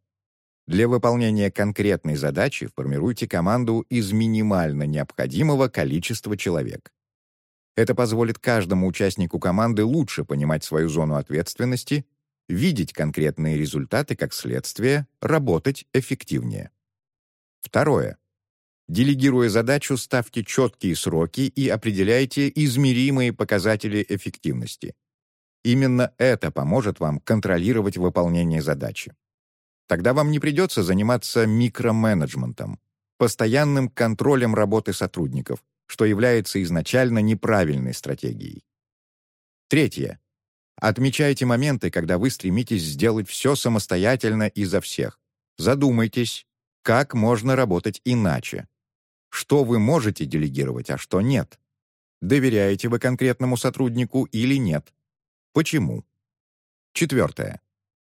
Speaker 1: Для выполнения конкретной задачи формируйте команду из минимально необходимого количества человек. Это позволит каждому участнику команды лучше понимать свою зону ответственности, видеть конкретные результаты как следствие, работать эффективнее. Второе. Делегируя задачу, ставьте четкие сроки и определяйте измеримые показатели эффективности. Именно это поможет вам контролировать выполнение задачи. Тогда вам не придется заниматься микроменеджментом, постоянным контролем работы сотрудников, что является изначально неправильной стратегией. Третье. Отмечайте моменты, когда вы стремитесь сделать все самостоятельно и за всех. Задумайтесь, как можно работать иначе. Что вы можете делегировать, а что нет? Доверяете вы конкретному сотруднику или нет? Почему? Четвертое.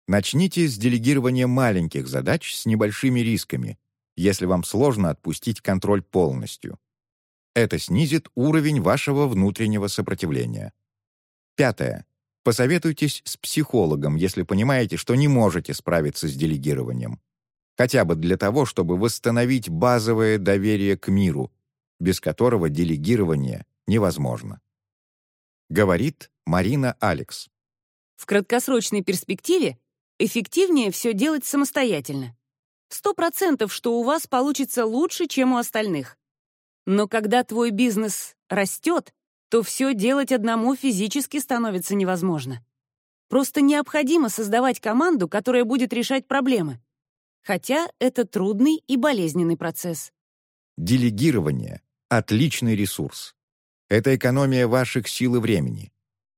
Speaker 1: Начните с делегирования маленьких задач с небольшими рисками, если вам сложно отпустить контроль полностью. Это снизит уровень вашего внутреннего сопротивления. Пятое. Посоветуйтесь с психологом, если понимаете, что не можете справиться с делегированием. Хотя бы для того, чтобы восстановить базовое доверие к миру, без которого делегирование невозможно. Говорит Марина Алекс.
Speaker 2: В краткосрочной перспективе Эффективнее все делать самостоятельно. Сто процентов, что у вас получится лучше, чем у остальных. Но когда твой бизнес растет, то все делать одному физически становится невозможно. Просто необходимо создавать команду, которая будет решать проблемы. Хотя это трудный и болезненный процесс.
Speaker 1: Делегирование — отличный ресурс. Это экономия ваших сил и времени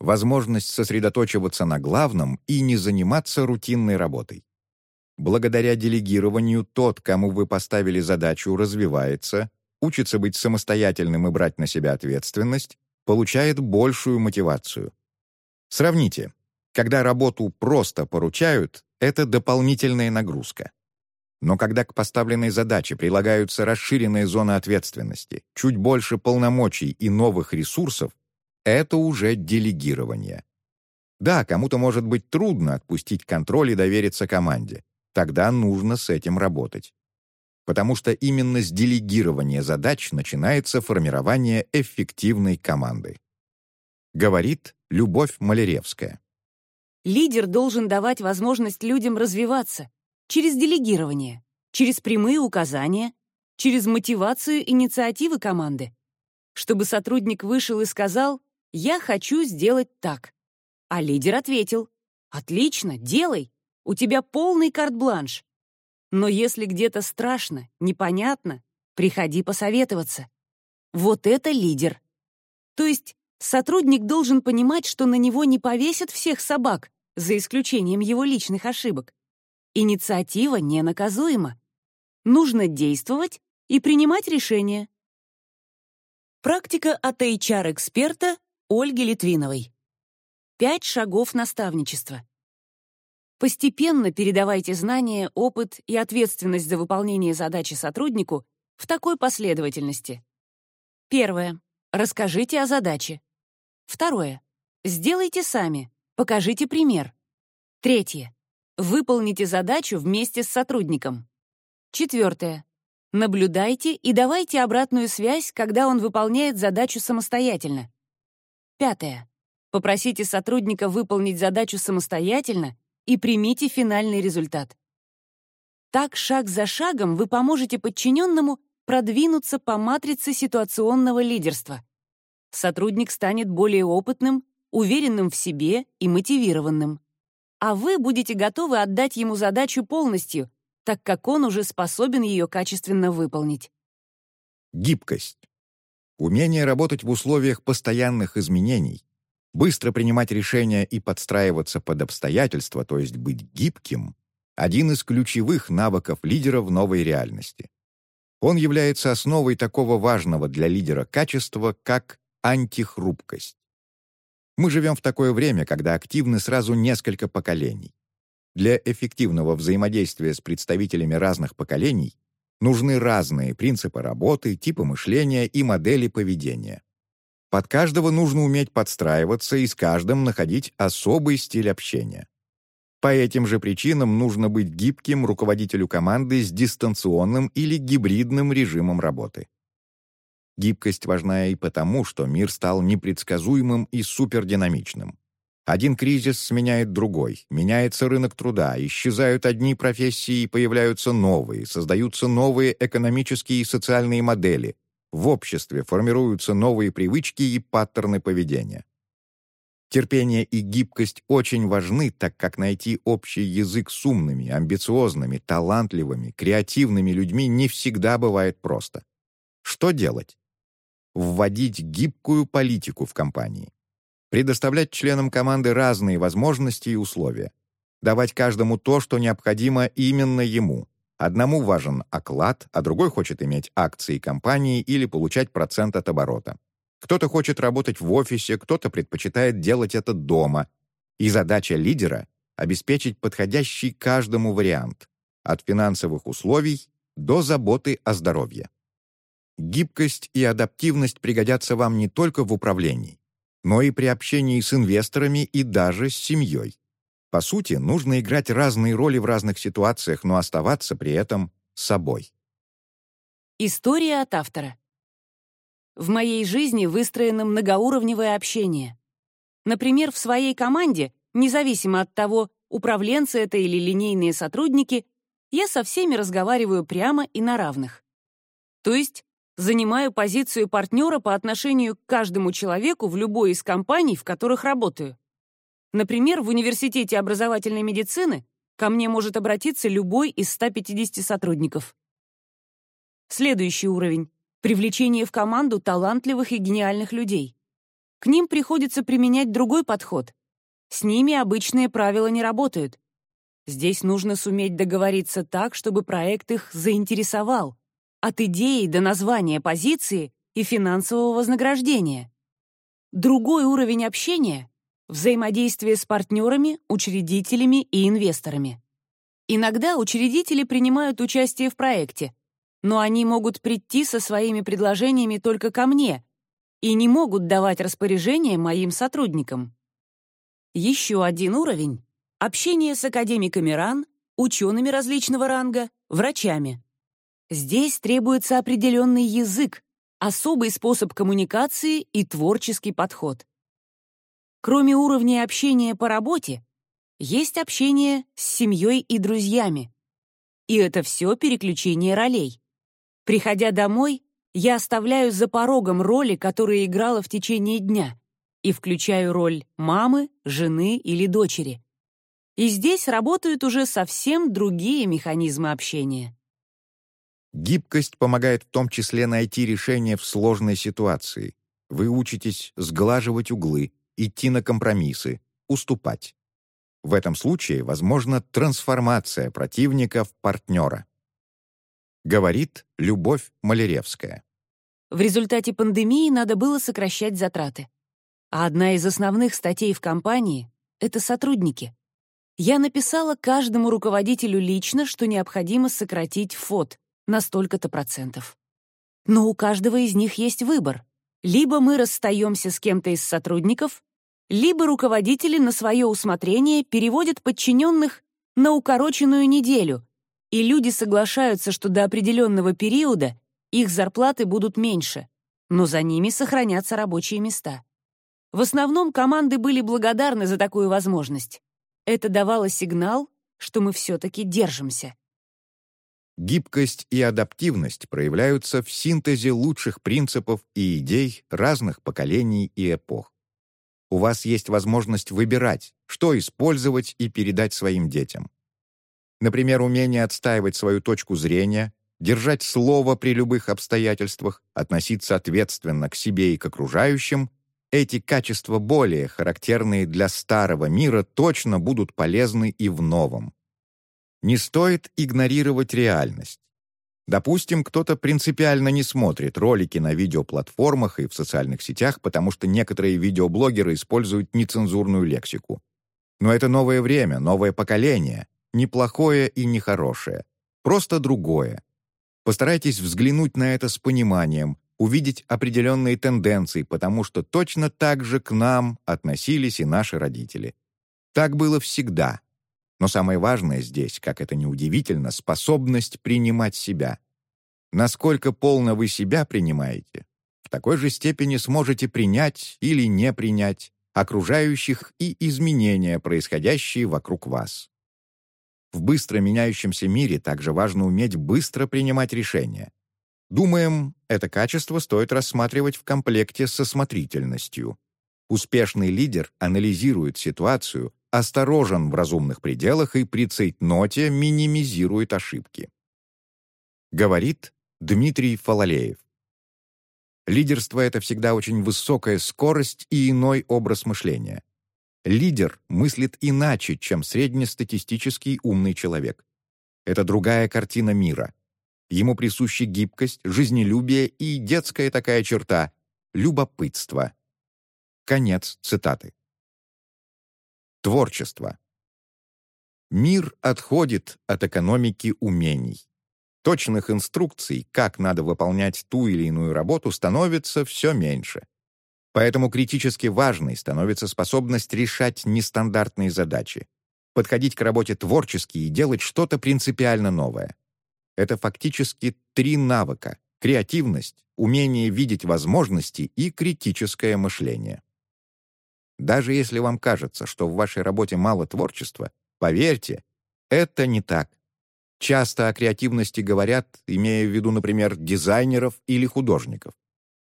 Speaker 1: возможность сосредоточиваться на главном и не заниматься рутинной работой. Благодаря делегированию тот, кому вы поставили задачу, развивается, учится быть самостоятельным и брать на себя ответственность, получает большую мотивацию. Сравните. Когда работу просто поручают, это дополнительная нагрузка. Но когда к поставленной задаче прилагаются расширенные зоны ответственности, чуть больше полномочий и новых ресурсов, это уже делегирование. Да, кому-то может быть трудно отпустить контроль и довериться команде. Тогда нужно с этим работать. Потому что именно с делегирования задач начинается формирование эффективной команды. Говорит Любовь Маляревская.
Speaker 2: Лидер должен давать возможность людям развиваться через делегирование, через прямые указания, через мотивацию инициативы команды. Чтобы сотрудник вышел и сказал «Я хочу сделать так». А лидер ответил «Отлично, делай». у тебя полный карт-бланш. Но если где-то страшно, непонятно, приходи посоветоваться. Вот это лидер. То есть сотрудник должен понимать, что на него не повесят всех собак, за исключением его личных ошибок. Инициатива ненаказуема. Нужно действовать и принимать решения. Практика от HR-эксперта Ольги Литвиновой. Пять шагов наставничества. Постепенно передавайте знания, опыт и ответственность за выполнение задачи сотруднику в такой последовательности. Первое. Расскажите о задаче. Второе. Сделайте сами. Покажите пример. Третье. Выполните задачу вместе с сотрудником. Четвертое. Наблюдайте и давайте обратную связь, когда он выполняет задачу самостоятельно. Пятое. Попросите сотрудника выполнить задачу самостоятельно и примите финальный результат. Так, шаг за шагом вы поможете подчиненному продвинуться по матрице ситуационного лидерства. Сотрудник станет более опытным, уверенным в себе и мотивированным. А вы будете готовы отдать ему задачу полностью, так как он уже способен ее качественно выполнить.
Speaker 1: Гибкость. Умение работать в условиях постоянных изменений, быстро принимать решения и подстраиваться под обстоятельства, то есть быть гибким, один из ключевых навыков лидера в новой реальности. Он является основой такого важного для лидера качества, как антихрупкость. Мы живем в такое время, когда активны сразу несколько поколений. Для эффективного взаимодействия с представителями разных поколений нужны разные принципы работы, типы мышления и модели поведения. Под каждого нужно уметь подстраиваться и с каждым находить особый стиль общения. По этим же причинам нужно быть гибким руководителю команды с дистанционным или гибридным режимом работы. Гибкость важна и потому, что мир стал непредсказуемым и супердинамичным. Один кризис сменяет другой, меняется рынок труда, исчезают одни профессии и появляются новые, создаются новые экономические и социальные модели, в обществе формируются новые привычки и паттерны поведения. Терпение и гибкость очень важны, так как найти общий язык с умными, амбициозными, талантливыми, креативными людьми не всегда бывает просто. Что делать? Вводить гибкую политику в компании. Предоставлять членам команды разные возможности и условия. Давать каждому то, что необходимо именно ему. Одному важен оклад, а другой хочет иметь акции компании или получать процент от оборота. Кто-то хочет работать в офисе, кто-то предпочитает делать это дома. И задача лидера — обеспечить подходящий каждому вариант, от финансовых условий до заботы о здоровье. Гибкость и адаптивность пригодятся вам не только в управлении, но и при общении с инвесторами и даже с семьей. По сути, нужно играть разные роли в разных ситуациях, но оставаться при этом собой.
Speaker 2: История от автора. В моей жизни выстроено многоуровневое общение. Например, в своей команде, независимо от того, управленцы это или линейные сотрудники, я со всеми разговариваю прямо и на равных. То есть занимаю позицию партнера по отношению к каждому человеку в любой из компаний, в которых работаю. Например, в Университете образовательной медицины ко мне может обратиться любой из 150 сотрудников. Следующий уровень привлечение в команду талантливых и гениальных людей. К ним приходится применять другой подход. С ними обычные правила не работают. Здесь нужно суметь договориться так, чтобы проект их заинтересовал. От идеи до названия позиции и финансового вознаграждения. Другой уровень общения — взаимодействие с партнерами, учредителями и инвесторами. Иногда учредители принимают участие в проекте, но они могут прийти со своими предложениями только ко мне и не могут давать распоряжения моим сотрудникам. Еще один уровень — общение с академиками РАН, учеными различного ранга, врачами. Здесь требуется определенный язык, особый способ коммуникации и творческий подход. Кроме уровня общения по работе, есть общение с семьей и друзьями. И это все переключение ролей. Приходя домой, я оставляю за порогом роли, которые играла в течение дня, и включаю роль мамы, жены или дочери. И здесь работают уже совсем другие механизмы общения.
Speaker 1: Гибкость помогает в том числе найти решение в сложной ситуации. Вы учитесь сглаживать углы, идти на компромиссы, уступать. В этом случае возможна трансформация противника в партнера. Говорит Любовь Маляревская.
Speaker 2: В результате пандемии надо было сокращать затраты. А одна из основных статей в компании — это сотрудники. Я написала каждому руководителю лично, что необходимо сократить ФОД на столько-то процентов. Но у каждого из них есть выбор. Либо мы расстаемся с кем-то из сотрудников, либо руководители на свое усмотрение переводят подчиненных на укороченную неделю, и люди соглашаются, что до определенного периода их зарплаты будут меньше, но за ними сохранятся рабочие места. В основном команды были благодарны за такую возможность. Это давало сигнал, что мы все-таки держимся.
Speaker 1: Гибкость и адаптивность проявляются в синтезе лучших принципов и идей разных поколений и эпох. У вас есть возможность выбирать, что использовать и передать своим детям. Например, умение отстаивать свою точку зрения, держать слово при любых обстоятельствах, относиться ответственно к себе и к окружающим, эти качества более характерные для старого мира точно будут полезны и в новом. Не стоит игнорировать реальность. Допустим, кто-то принципиально не смотрит ролики на видеоплатформах и в социальных сетях, потому что некоторые видеоблогеры используют нецензурную лексику. Но это новое время, новое поколение, не плохое и не хорошее, просто другое. Постарайтесь взглянуть на это с пониманием, увидеть определенные тенденции, потому что точно так же к нам относились и наши родители. Так было всегда. Но самое важное здесь, как это ни удивительно, способность принимать себя. Насколько полно вы себя принимаете, в такой же степени сможете принять или не принять окружающих и изменения, происходящие вокруг вас. В быстро меняющемся мире также важно уметь быстро принимать решения. Думаем, это качество стоит рассматривать в комплекте со смотрительностью. Успешный лидер анализирует ситуацию, осторожен в разумных пределах и при цейтноте минимизирует ошибки. Говорит Дмитрий Фалалеев. Лидерство — это всегда очень высокая скорость и иной образ мышления. Лидер мыслит иначе, чем среднестатистический умный человек. Это другая картина мира. Ему присущи гибкость, жизнелюбие и детская такая черта — любопытство. Конец цитаты. Творчество. Мир отходит от экономики умений. Точных инструкций, как надо выполнять ту или иную работу, становится все меньше. Поэтому критически важной становится способность решать нестандартные задачи, подходить к работе творчески и делать что-то принципиально новое. Это фактически три навыка — креативность, умение видеть возможности и критическое мышление. Даже если вам кажется, что в вашей работе мало творчества, поверьте, это не так. Часто о креативности говорят, имея в виду, например, дизайнеров или художников.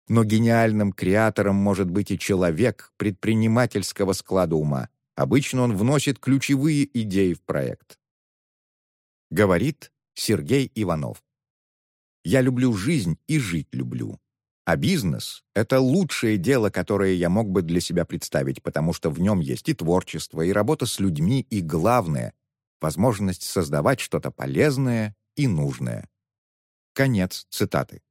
Speaker 1: Но гениальным креатором может быть и человек предпринимательского склада ума. Обычно он вносит ключевые идеи в проект. Говорит Сергей Иванов. «Я люблю жизнь и жить люблю. А бизнес — это лучшее дело, которое я мог бы для себя представить, потому что в нем есть и творчество, и работа с людьми, и главное — возможность создавать что-то полезное и нужное». Конец цитаты.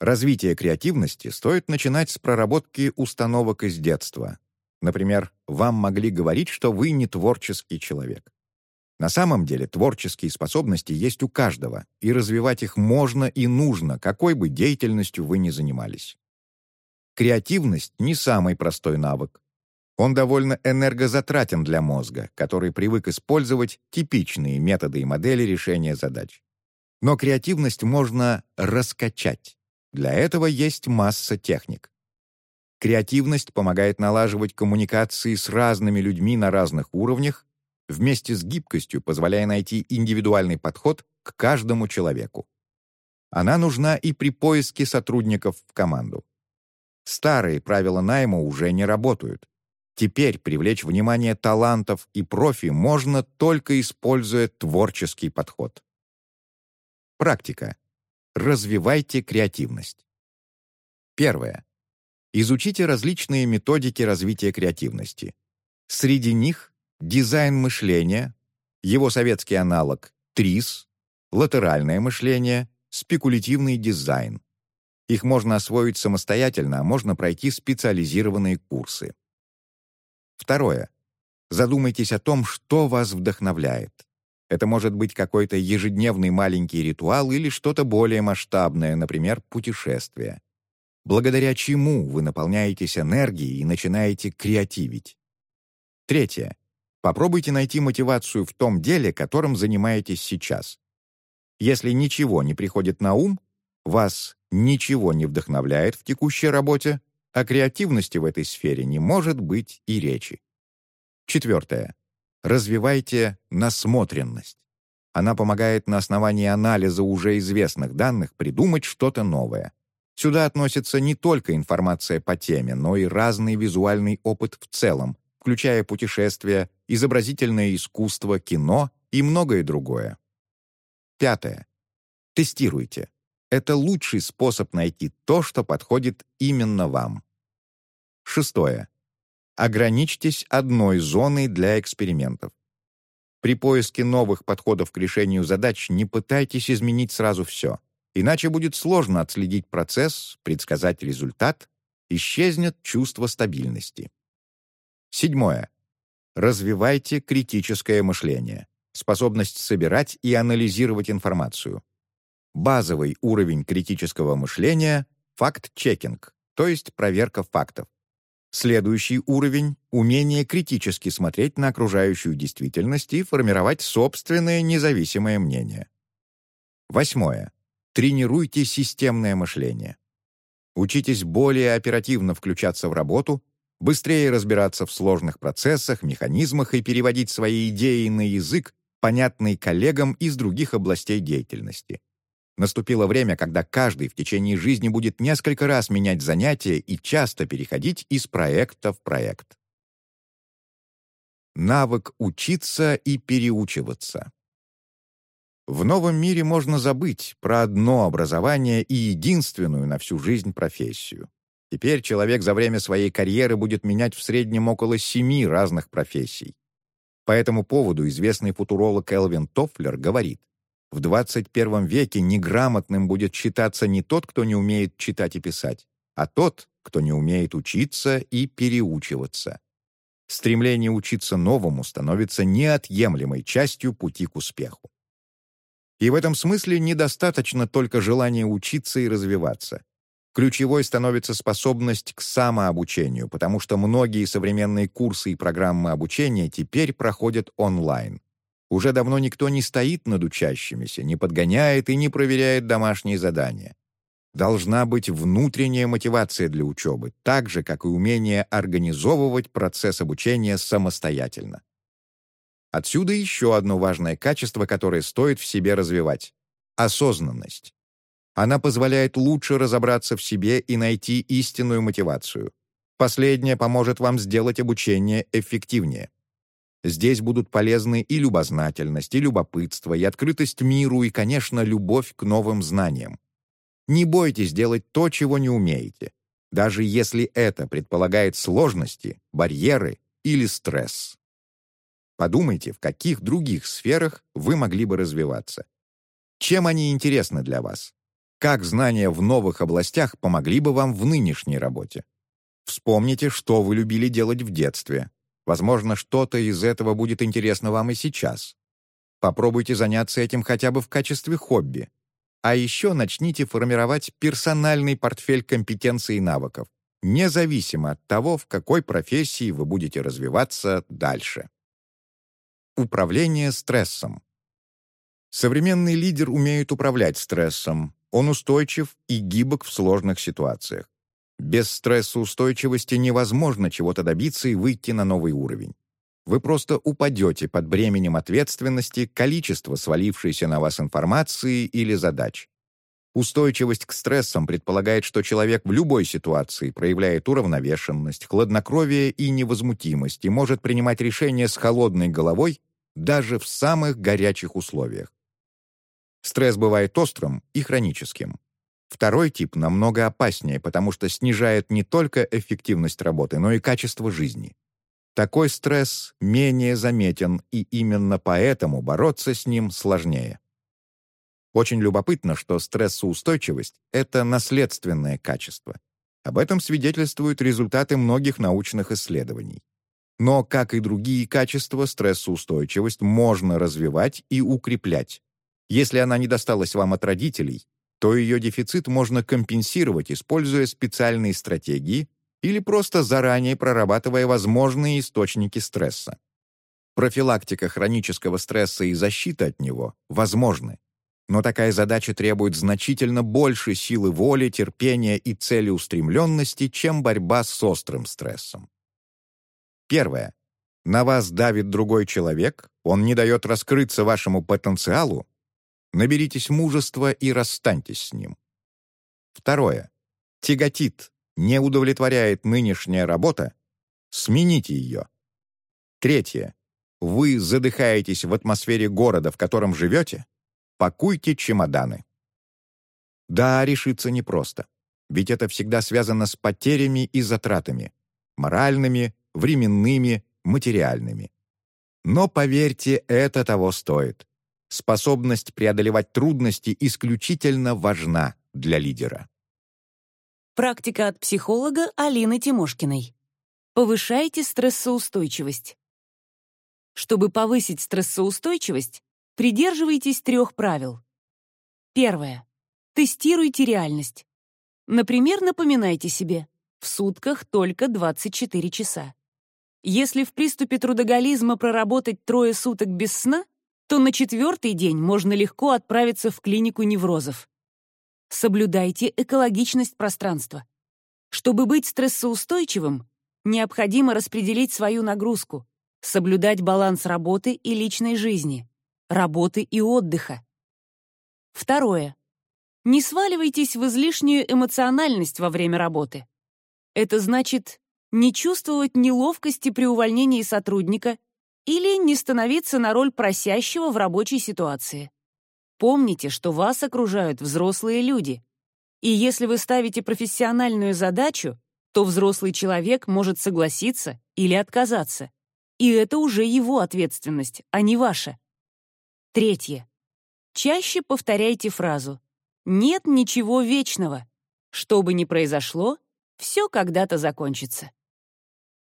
Speaker 1: Развитие креативности стоит начинать с проработки установок из детства. Например, вам могли говорить, что вы не творческий человек. На самом деле творческие способности есть у каждого, и развивать их можно и нужно, какой бы деятельностью вы ни занимались. Креативность — не самый простой навык. Он довольно энергозатратен для мозга, который привык использовать типичные методы и модели решения задач. Но креативность можно раскачать. Для этого есть масса техник. Креативность помогает налаживать коммуникации с разными людьми на разных уровнях, вместе с гибкостью позволяя найти индивидуальный подход к каждому человеку. Она нужна и при поиске сотрудников в команду. Старые правила найма уже не работают. Теперь привлечь внимание талантов и профи можно только используя творческий подход. Практика. Развивайте креативность. Первое. Изучите различные методики развития креативности. Среди них дизайн мышления, его советский аналог ТРИС, латеральное мышление, спекулятивный дизайн. Их можно освоить самостоятельно, а можно пройти специализированные курсы. Второе. Задумайтесь о том, что вас вдохновляет. Это может быть какой-то ежедневный маленький ритуал или что-то более масштабное, например, путешествие. Благодаря чему вы наполняетесь энергией и начинаете креативить. Третье. Попробуйте найти мотивацию в том деле, которым занимаетесь сейчас. Если ничего не приходит на ум, вас ничего не вдохновляет в текущей работе, о креативности в этой сфере не может быть и речи. Четвертое. Развивайте насмотренность. Она помогает на основании анализа уже известных данных придумать что-то новое. Сюда относится не только информация по теме, но и разный визуальный опыт в целом, включая путешествия, изобразительное искусство, кино и многое другое. Пятое. Тестируйте. Это лучший способ найти то, что подходит именно вам. Шестое. Ограничьтесь одной зоной для экспериментов. При поиске новых подходов к решению задач не пытайтесь изменить сразу все, иначе будет сложно отследить процесс, предсказать результат, исчезнет чувство стабильности. Седьмое. Развивайте критическое мышление, способность собирать и анализировать информацию. Базовый уровень критического мышления — факт-чекинг, то есть проверка фактов. Следующий уровень — умение критически смотреть на окружающую действительность и формировать собственное независимое мнение. Восьмое. Тренируйте системное мышление. Учитесь более оперативно включаться в работу, быстрее разбираться в сложных процессах, механизмах и переводить свои идеи на язык, понятный коллегам из других областей деятельности. Наступило время, когда каждый в течение жизни будет несколько раз менять занятия и часто переходить из проекта в проект. Навык учиться и переучиваться. В новом мире можно забыть про одно образование и единственную на всю жизнь профессию. Теперь человек за время своей карьеры будет менять в среднем около семи разных профессий. По этому поводу известный футуролог Элвин Тофлер говорит, в 21 веке неграмотным будет считаться не тот, кто не умеет читать и писать, а тот, кто не умеет учиться и переучиваться. Стремление учиться новому становится неотъемлемой частью пути к успеху. И в этом смысле недостаточно только желания учиться и развиваться. Ключевой становится способность к самообучению, потому что многие современные курсы и программы обучения теперь проходят онлайн. Уже давно никто не стоит над учащимися, не подгоняет и не проверяет домашние задания. Должна быть внутренняя мотивация для учебы, так же, как и умение организовывать процесс обучения самостоятельно. Отсюда еще одно важное качество, которое стоит в себе развивать — осознанность. Она позволяет лучше разобраться в себе и найти истинную мотивацию. Последнее поможет вам сделать обучение эффективнее. Здесь будут полезны и любознательность, и любопытство, и открытость миру, и, конечно, любовь к новым знаниям. Не бойтесь делать то, чего не умеете, даже если это предполагает сложности, барьеры или стресс. Подумайте, в каких других сферах вы могли бы развиваться. Чем они интересны для вас? Как знания в новых областях помогли бы вам в нынешней работе? Вспомните, что вы любили делать в детстве, Возможно, что-то из этого будет интересно вам и сейчас. Попробуйте заняться этим хотя бы в качестве хобби. А еще начните формировать персональный портфель компетенций и навыков, независимо от того, в какой профессии вы будете развиваться дальше. Управление стрессом. Современный лидер умеет управлять стрессом. Он устойчив и гибок в сложных ситуациях. Без стрессоустойчивости невозможно чего-то добиться и выйти на новый уровень. Вы просто упадете под бременем ответственности, количества свалившейся на вас информации или задач. Устойчивость к стрессам предполагает, что человек в любой ситуации проявляет уравновешенность, хладнокровие и невозмутимость и может принимать решения с холодной головой даже в самых горячих условиях. Стресс бывает острым и хроническим. Второй тип намного опаснее, потому что снижает не только эффективность работы, но и качество жизни. Такой стресс менее заметен, и именно поэтому бороться с ним сложнее. Очень любопытно, что стрессоустойчивость — это наследственное качество. Об этом свидетельствуют результаты многих научных исследований. Но, как и другие качества, стрессоустойчивость можно развивать и укреплять. Если она не досталась вам от родителей, то ее дефицит можно компенсировать, используя специальные стратегии или просто заранее прорабатывая возможные источники стресса. Профилактика хронического стресса и защита от него возможны. Но такая задача требует значительно больше силы воли, терпения и целеустремленности, чем борьба с острым стрессом. Первое. На вас давит другой человек, он не дает раскрыться вашему потенциалу. Наберитесь мужества и расстаньтесь с ним. Второе. Тяготит, не удовлетворяет нынешняя работа. Смените ее. Третье. Вы задыхаетесь в атмосфере города, в котором живете. Пакуйте чемоданы. Да, решиться непросто. Ведь это всегда связано с потерями и затратами. Моральными, временными, материальными. Но, поверьте, это того стоит. Способность преодолевать трудности исключительно важна для лидера.
Speaker 2: Практика от психолога Алины Тимошкиной. Повышайте стрессоустойчивость. Чтобы повысить стрессоустойчивость, Придерживайтесь трех правил. Первое. Тестируйте реальность. Например, напоминайте себе, в сутках только 24 часа. Если в приступе трудоголизма проработать трое суток без сна, то на четвертый день можно легко отправиться в клинику неврозов. Соблюдайте экологичность пространства. Чтобы быть стрессоустойчивым, необходимо распределить свою нагрузку, соблюдать баланс работы и личной жизни работы и отдыха. Второе. Не сваливайтесь в излишнюю эмоциональность во время работы. Это значит не чувствовать неловкости при увольнении сотрудника или не становиться на роль просящего в рабочей ситуации. Помните, что вас окружают взрослые люди. И если вы ставите профессиональную задачу, то взрослый человек может согласиться или отказаться. И это уже его ответственность, а не ваша. Третье. Чаще повторяйте фразу «Нет ничего вечного». Что бы ни произошло, все когда-то закончится.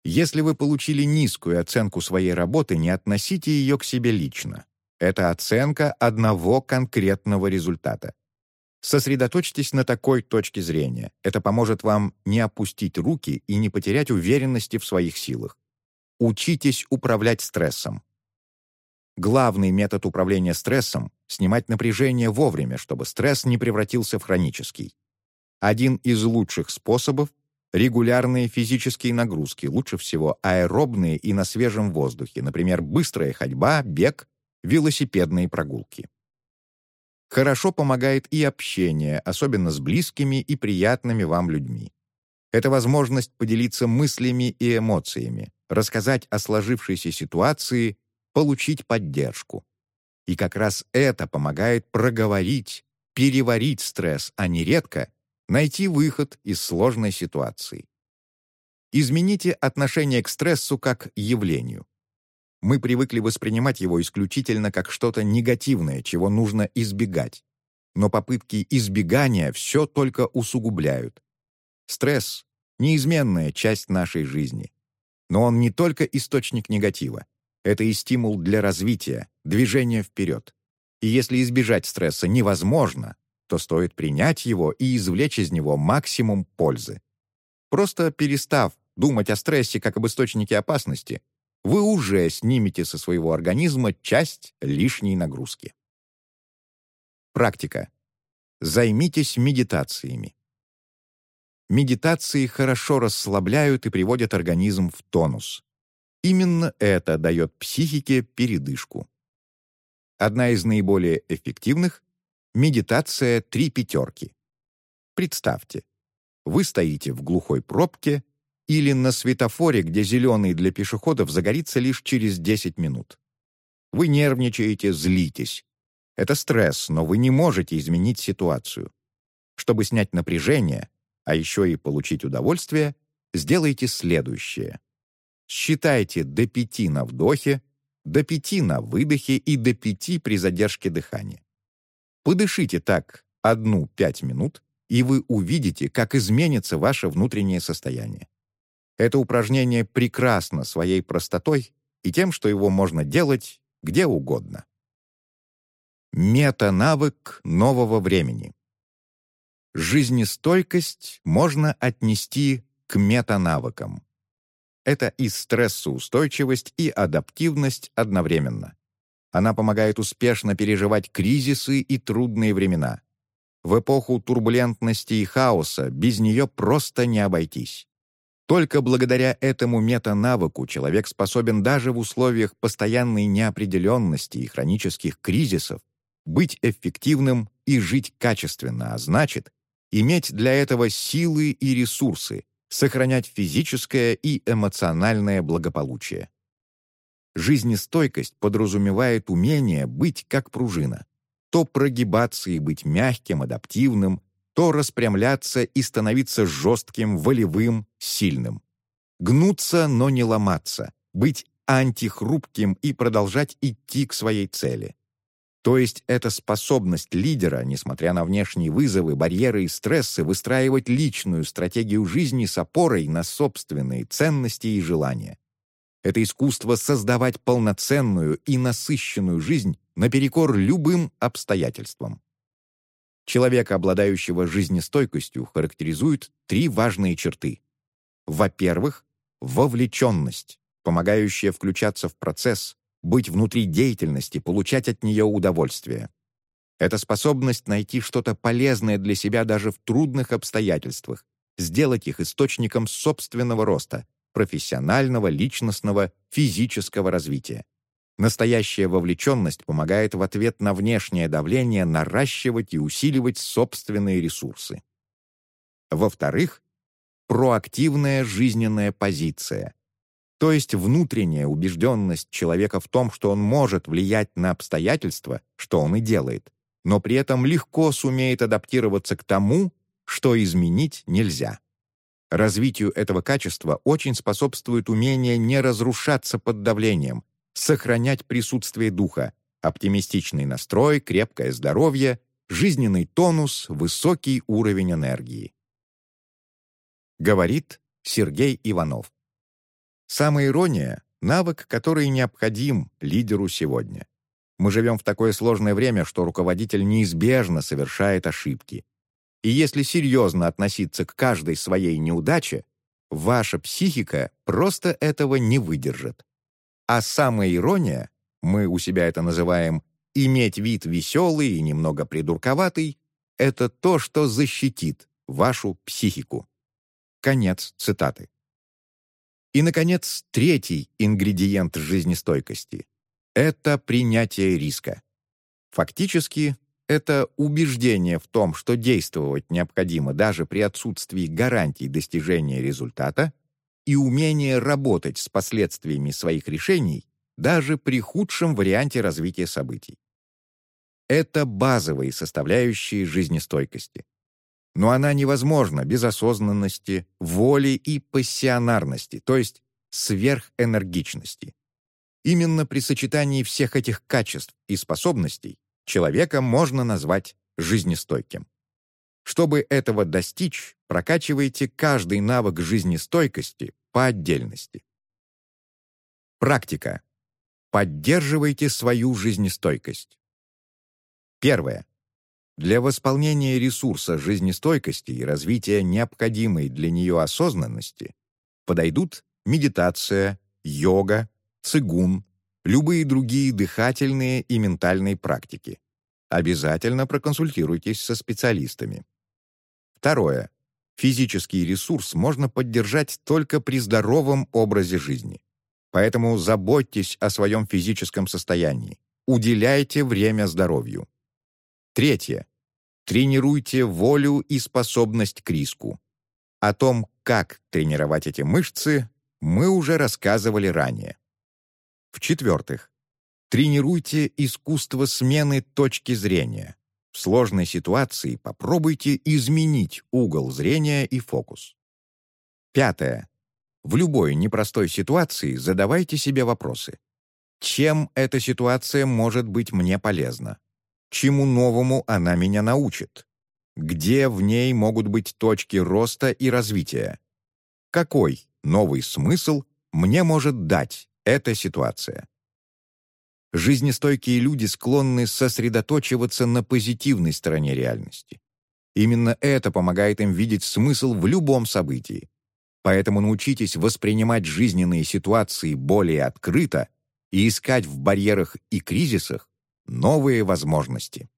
Speaker 1: Если вы получили низкую оценку своей работы, не относите ее к себе лично. Это оценка одного конкретного результата. Сосредоточьтесь на такой точке зрения. Это поможет вам не опустить руки и не потерять уверенности в своих силах. Учитесь управлять стрессом. Главный метод управления стрессом — снимать напряжение вовремя, чтобы стресс не превратился в хронический. Один из лучших способов — регулярные физические нагрузки, лучше всего аэробные и на свежем воздухе, например, быстрая ходьба, бег, велосипедные прогулки. Хорошо помогает и общение, особенно с близкими и приятными вам людьми. Это возможность поделиться мыслями и эмоциями, рассказать о сложившейся ситуации получить поддержку. И как раз это помогает проговорить, переварить стресс, а нередко найти выход из сложной ситуации. Измените отношение к стрессу как явлению. Мы привыкли воспринимать его исключительно как что-то негативное, чего нужно избегать. Но попытки избегания все только усугубляют. Стресс — неизменная часть нашей жизни. Но он не только источник негатива. Это и стимул для развития, движения вперед. И если избежать стресса невозможно, то стоит принять его и извлечь из него максимум пользы. Просто перестав думать о стрессе как об источнике опасности, вы уже снимете со своего организма часть лишней нагрузки. Практика. Займитесь медитациями. Медитации хорошо расслабляют и приводят организм в тонус. Именно это дает психике передышку. Одна из наиболее эффективных Медитация «Три пятерки». Представьте, вы стоите в глухой пробке или на светофоре, где зеленый для пешеходов загорится лишь через 10 минут. Вы нервничаете, злитесь. Это стресс, но вы не можете изменить ситуацию. Чтобы снять напряжение, а еще и получить удовольствие, сделайте следующее. Считайте до пяти на вдохе, до пяти на выдохе и до пяти при задержке дыхания. Подышите так одну-пять минут, и вы увидите, как изменится ваше внутреннее состояние. Это упражнение прекрасно своей простотой и тем, что его можно делать где угодно. Мета-навык нового времени. Жизнестойкость можно отнести к метанавыкам. Это и стрессоустойчивость, и адаптивность одновременно. Она помогает успешно переживать кризисы и трудные времена. В эпоху турбулентности и хаоса без нее просто не обойтись. Только благодаря этому метанавыку человек способен даже в условиях постоянной неопределенности и хронических кризисов быть эффективным и жить качественно, а значит, иметь для этого силы и ресурсы, сохранять физическое и эмоциональное благополучие. Жизнестойкость подразумевает умение быть как пружина, то прогибаться и быть мягким, адаптивным, то распрямляться и становиться жестким, волевым, сильным. Гнуться, но не ломаться, быть антихрупким и продолжать идти к своей цели. То есть это способность лидера, несмотря на внешние вызовы, барьеры и стрессы, выстраивать личную стратегию жизни с опорой на собственные ценности и желания. Это искусство создавать полноценную и насыщенную жизнь наперекор любым обстоятельствам. Человека, обладающего жизнестойкостью, характеризуют три важные черты. Во-первых, вовлеченность, помогающая включаться в процесс, быть внутри деятельности, получать от нее удовольствие. Это способность найти что-то полезное для себя даже в трудных обстоятельствах, сделать их источником собственного роста, профессионального, личностного, физического развития. Настоящая вовлеченность помогает в ответ на внешнее давление наращивать и усиливать собственные ресурсы. Во-вторых, проактивная жизненная позиция, то есть внутренняя убежденность человека в том, что он может влиять на обстоятельства, что он и делает, но при этом легко сумеет адаптироваться к тому, что изменить нельзя. Развитию этого качества очень способствует умение не разрушаться под давлением, сохранять присутствие духа, оптимистичный настрой, крепкое здоровье, жизненный тонус, высокий уровень энергии. Говорит Сергей Иванов. Самоирония — навык, который необходим лидеру сегодня. Мы живем в такое сложное время, что руководитель неизбежно совершает ошибки. И если серьезно относиться к каждой своей неудаче, ваша психика просто этого не выдержит. А самоирония, мы у себя это называем «иметь вид веселый и немного придурковатый», это то, что защитит вашу психику. Конец цитаты. И, наконец, третий ингредиент жизнестойкости — это принятие риска. Фактически, это убеждение в том, что действовать необходимо даже при отсутствии гарантий достижения результата и умение работать с последствиями своих решений даже при худшем варианте развития событий. Это базовые составляющие жизнестойкости но она невозможна без осознанности, воли и пассионарности, то есть сверхэнергичности. Именно при сочетании всех этих качеств и способностей человека можно назвать жизнестойким. Чтобы этого достичь, прокачивайте каждый навык жизнестойкости по отдельности. Практика. Поддерживайте свою жизнестойкость. Первое. Для восполнения ресурса жизнестойкости и развития необходимой для нее осознанности подойдут медитация, йога, цигун, любые другие дыхательные и ментальные практики. Обязательно проконсультируйтесь со специалистами. Второе. Физический ресурс можно поддержать только при здоровом образе жизни. Поэтому заботьтесь о своем физическом состоянии. Уделяйте время здоровью. Третье. Тренируйте волю и способность к риску. О том, как тренировать эти мышцы, мы уже рассказывали ранее. В-четвертых, тренируйте искусство смены точки зрения. В сложной ситуации попробуйте изменить угол зрения и фокус. Пятое. В любой непростой ситуации задавайте себе вопросы. Чем эта ситуация может быть мне полезна? Чему новому она меня научит? Где в ней могут быть точки роста и развития? Какой новый смысл мне может дать эта ситуация? Жизнестойкие люди склонны сосредоточиваться на позитивной стороне реальности. Именно это помогает им видеть смысл в любом событии. Поэтому научитесь воспринимать жизненные ситуации более открыто и искать в барьерах и кризисах новые возможности.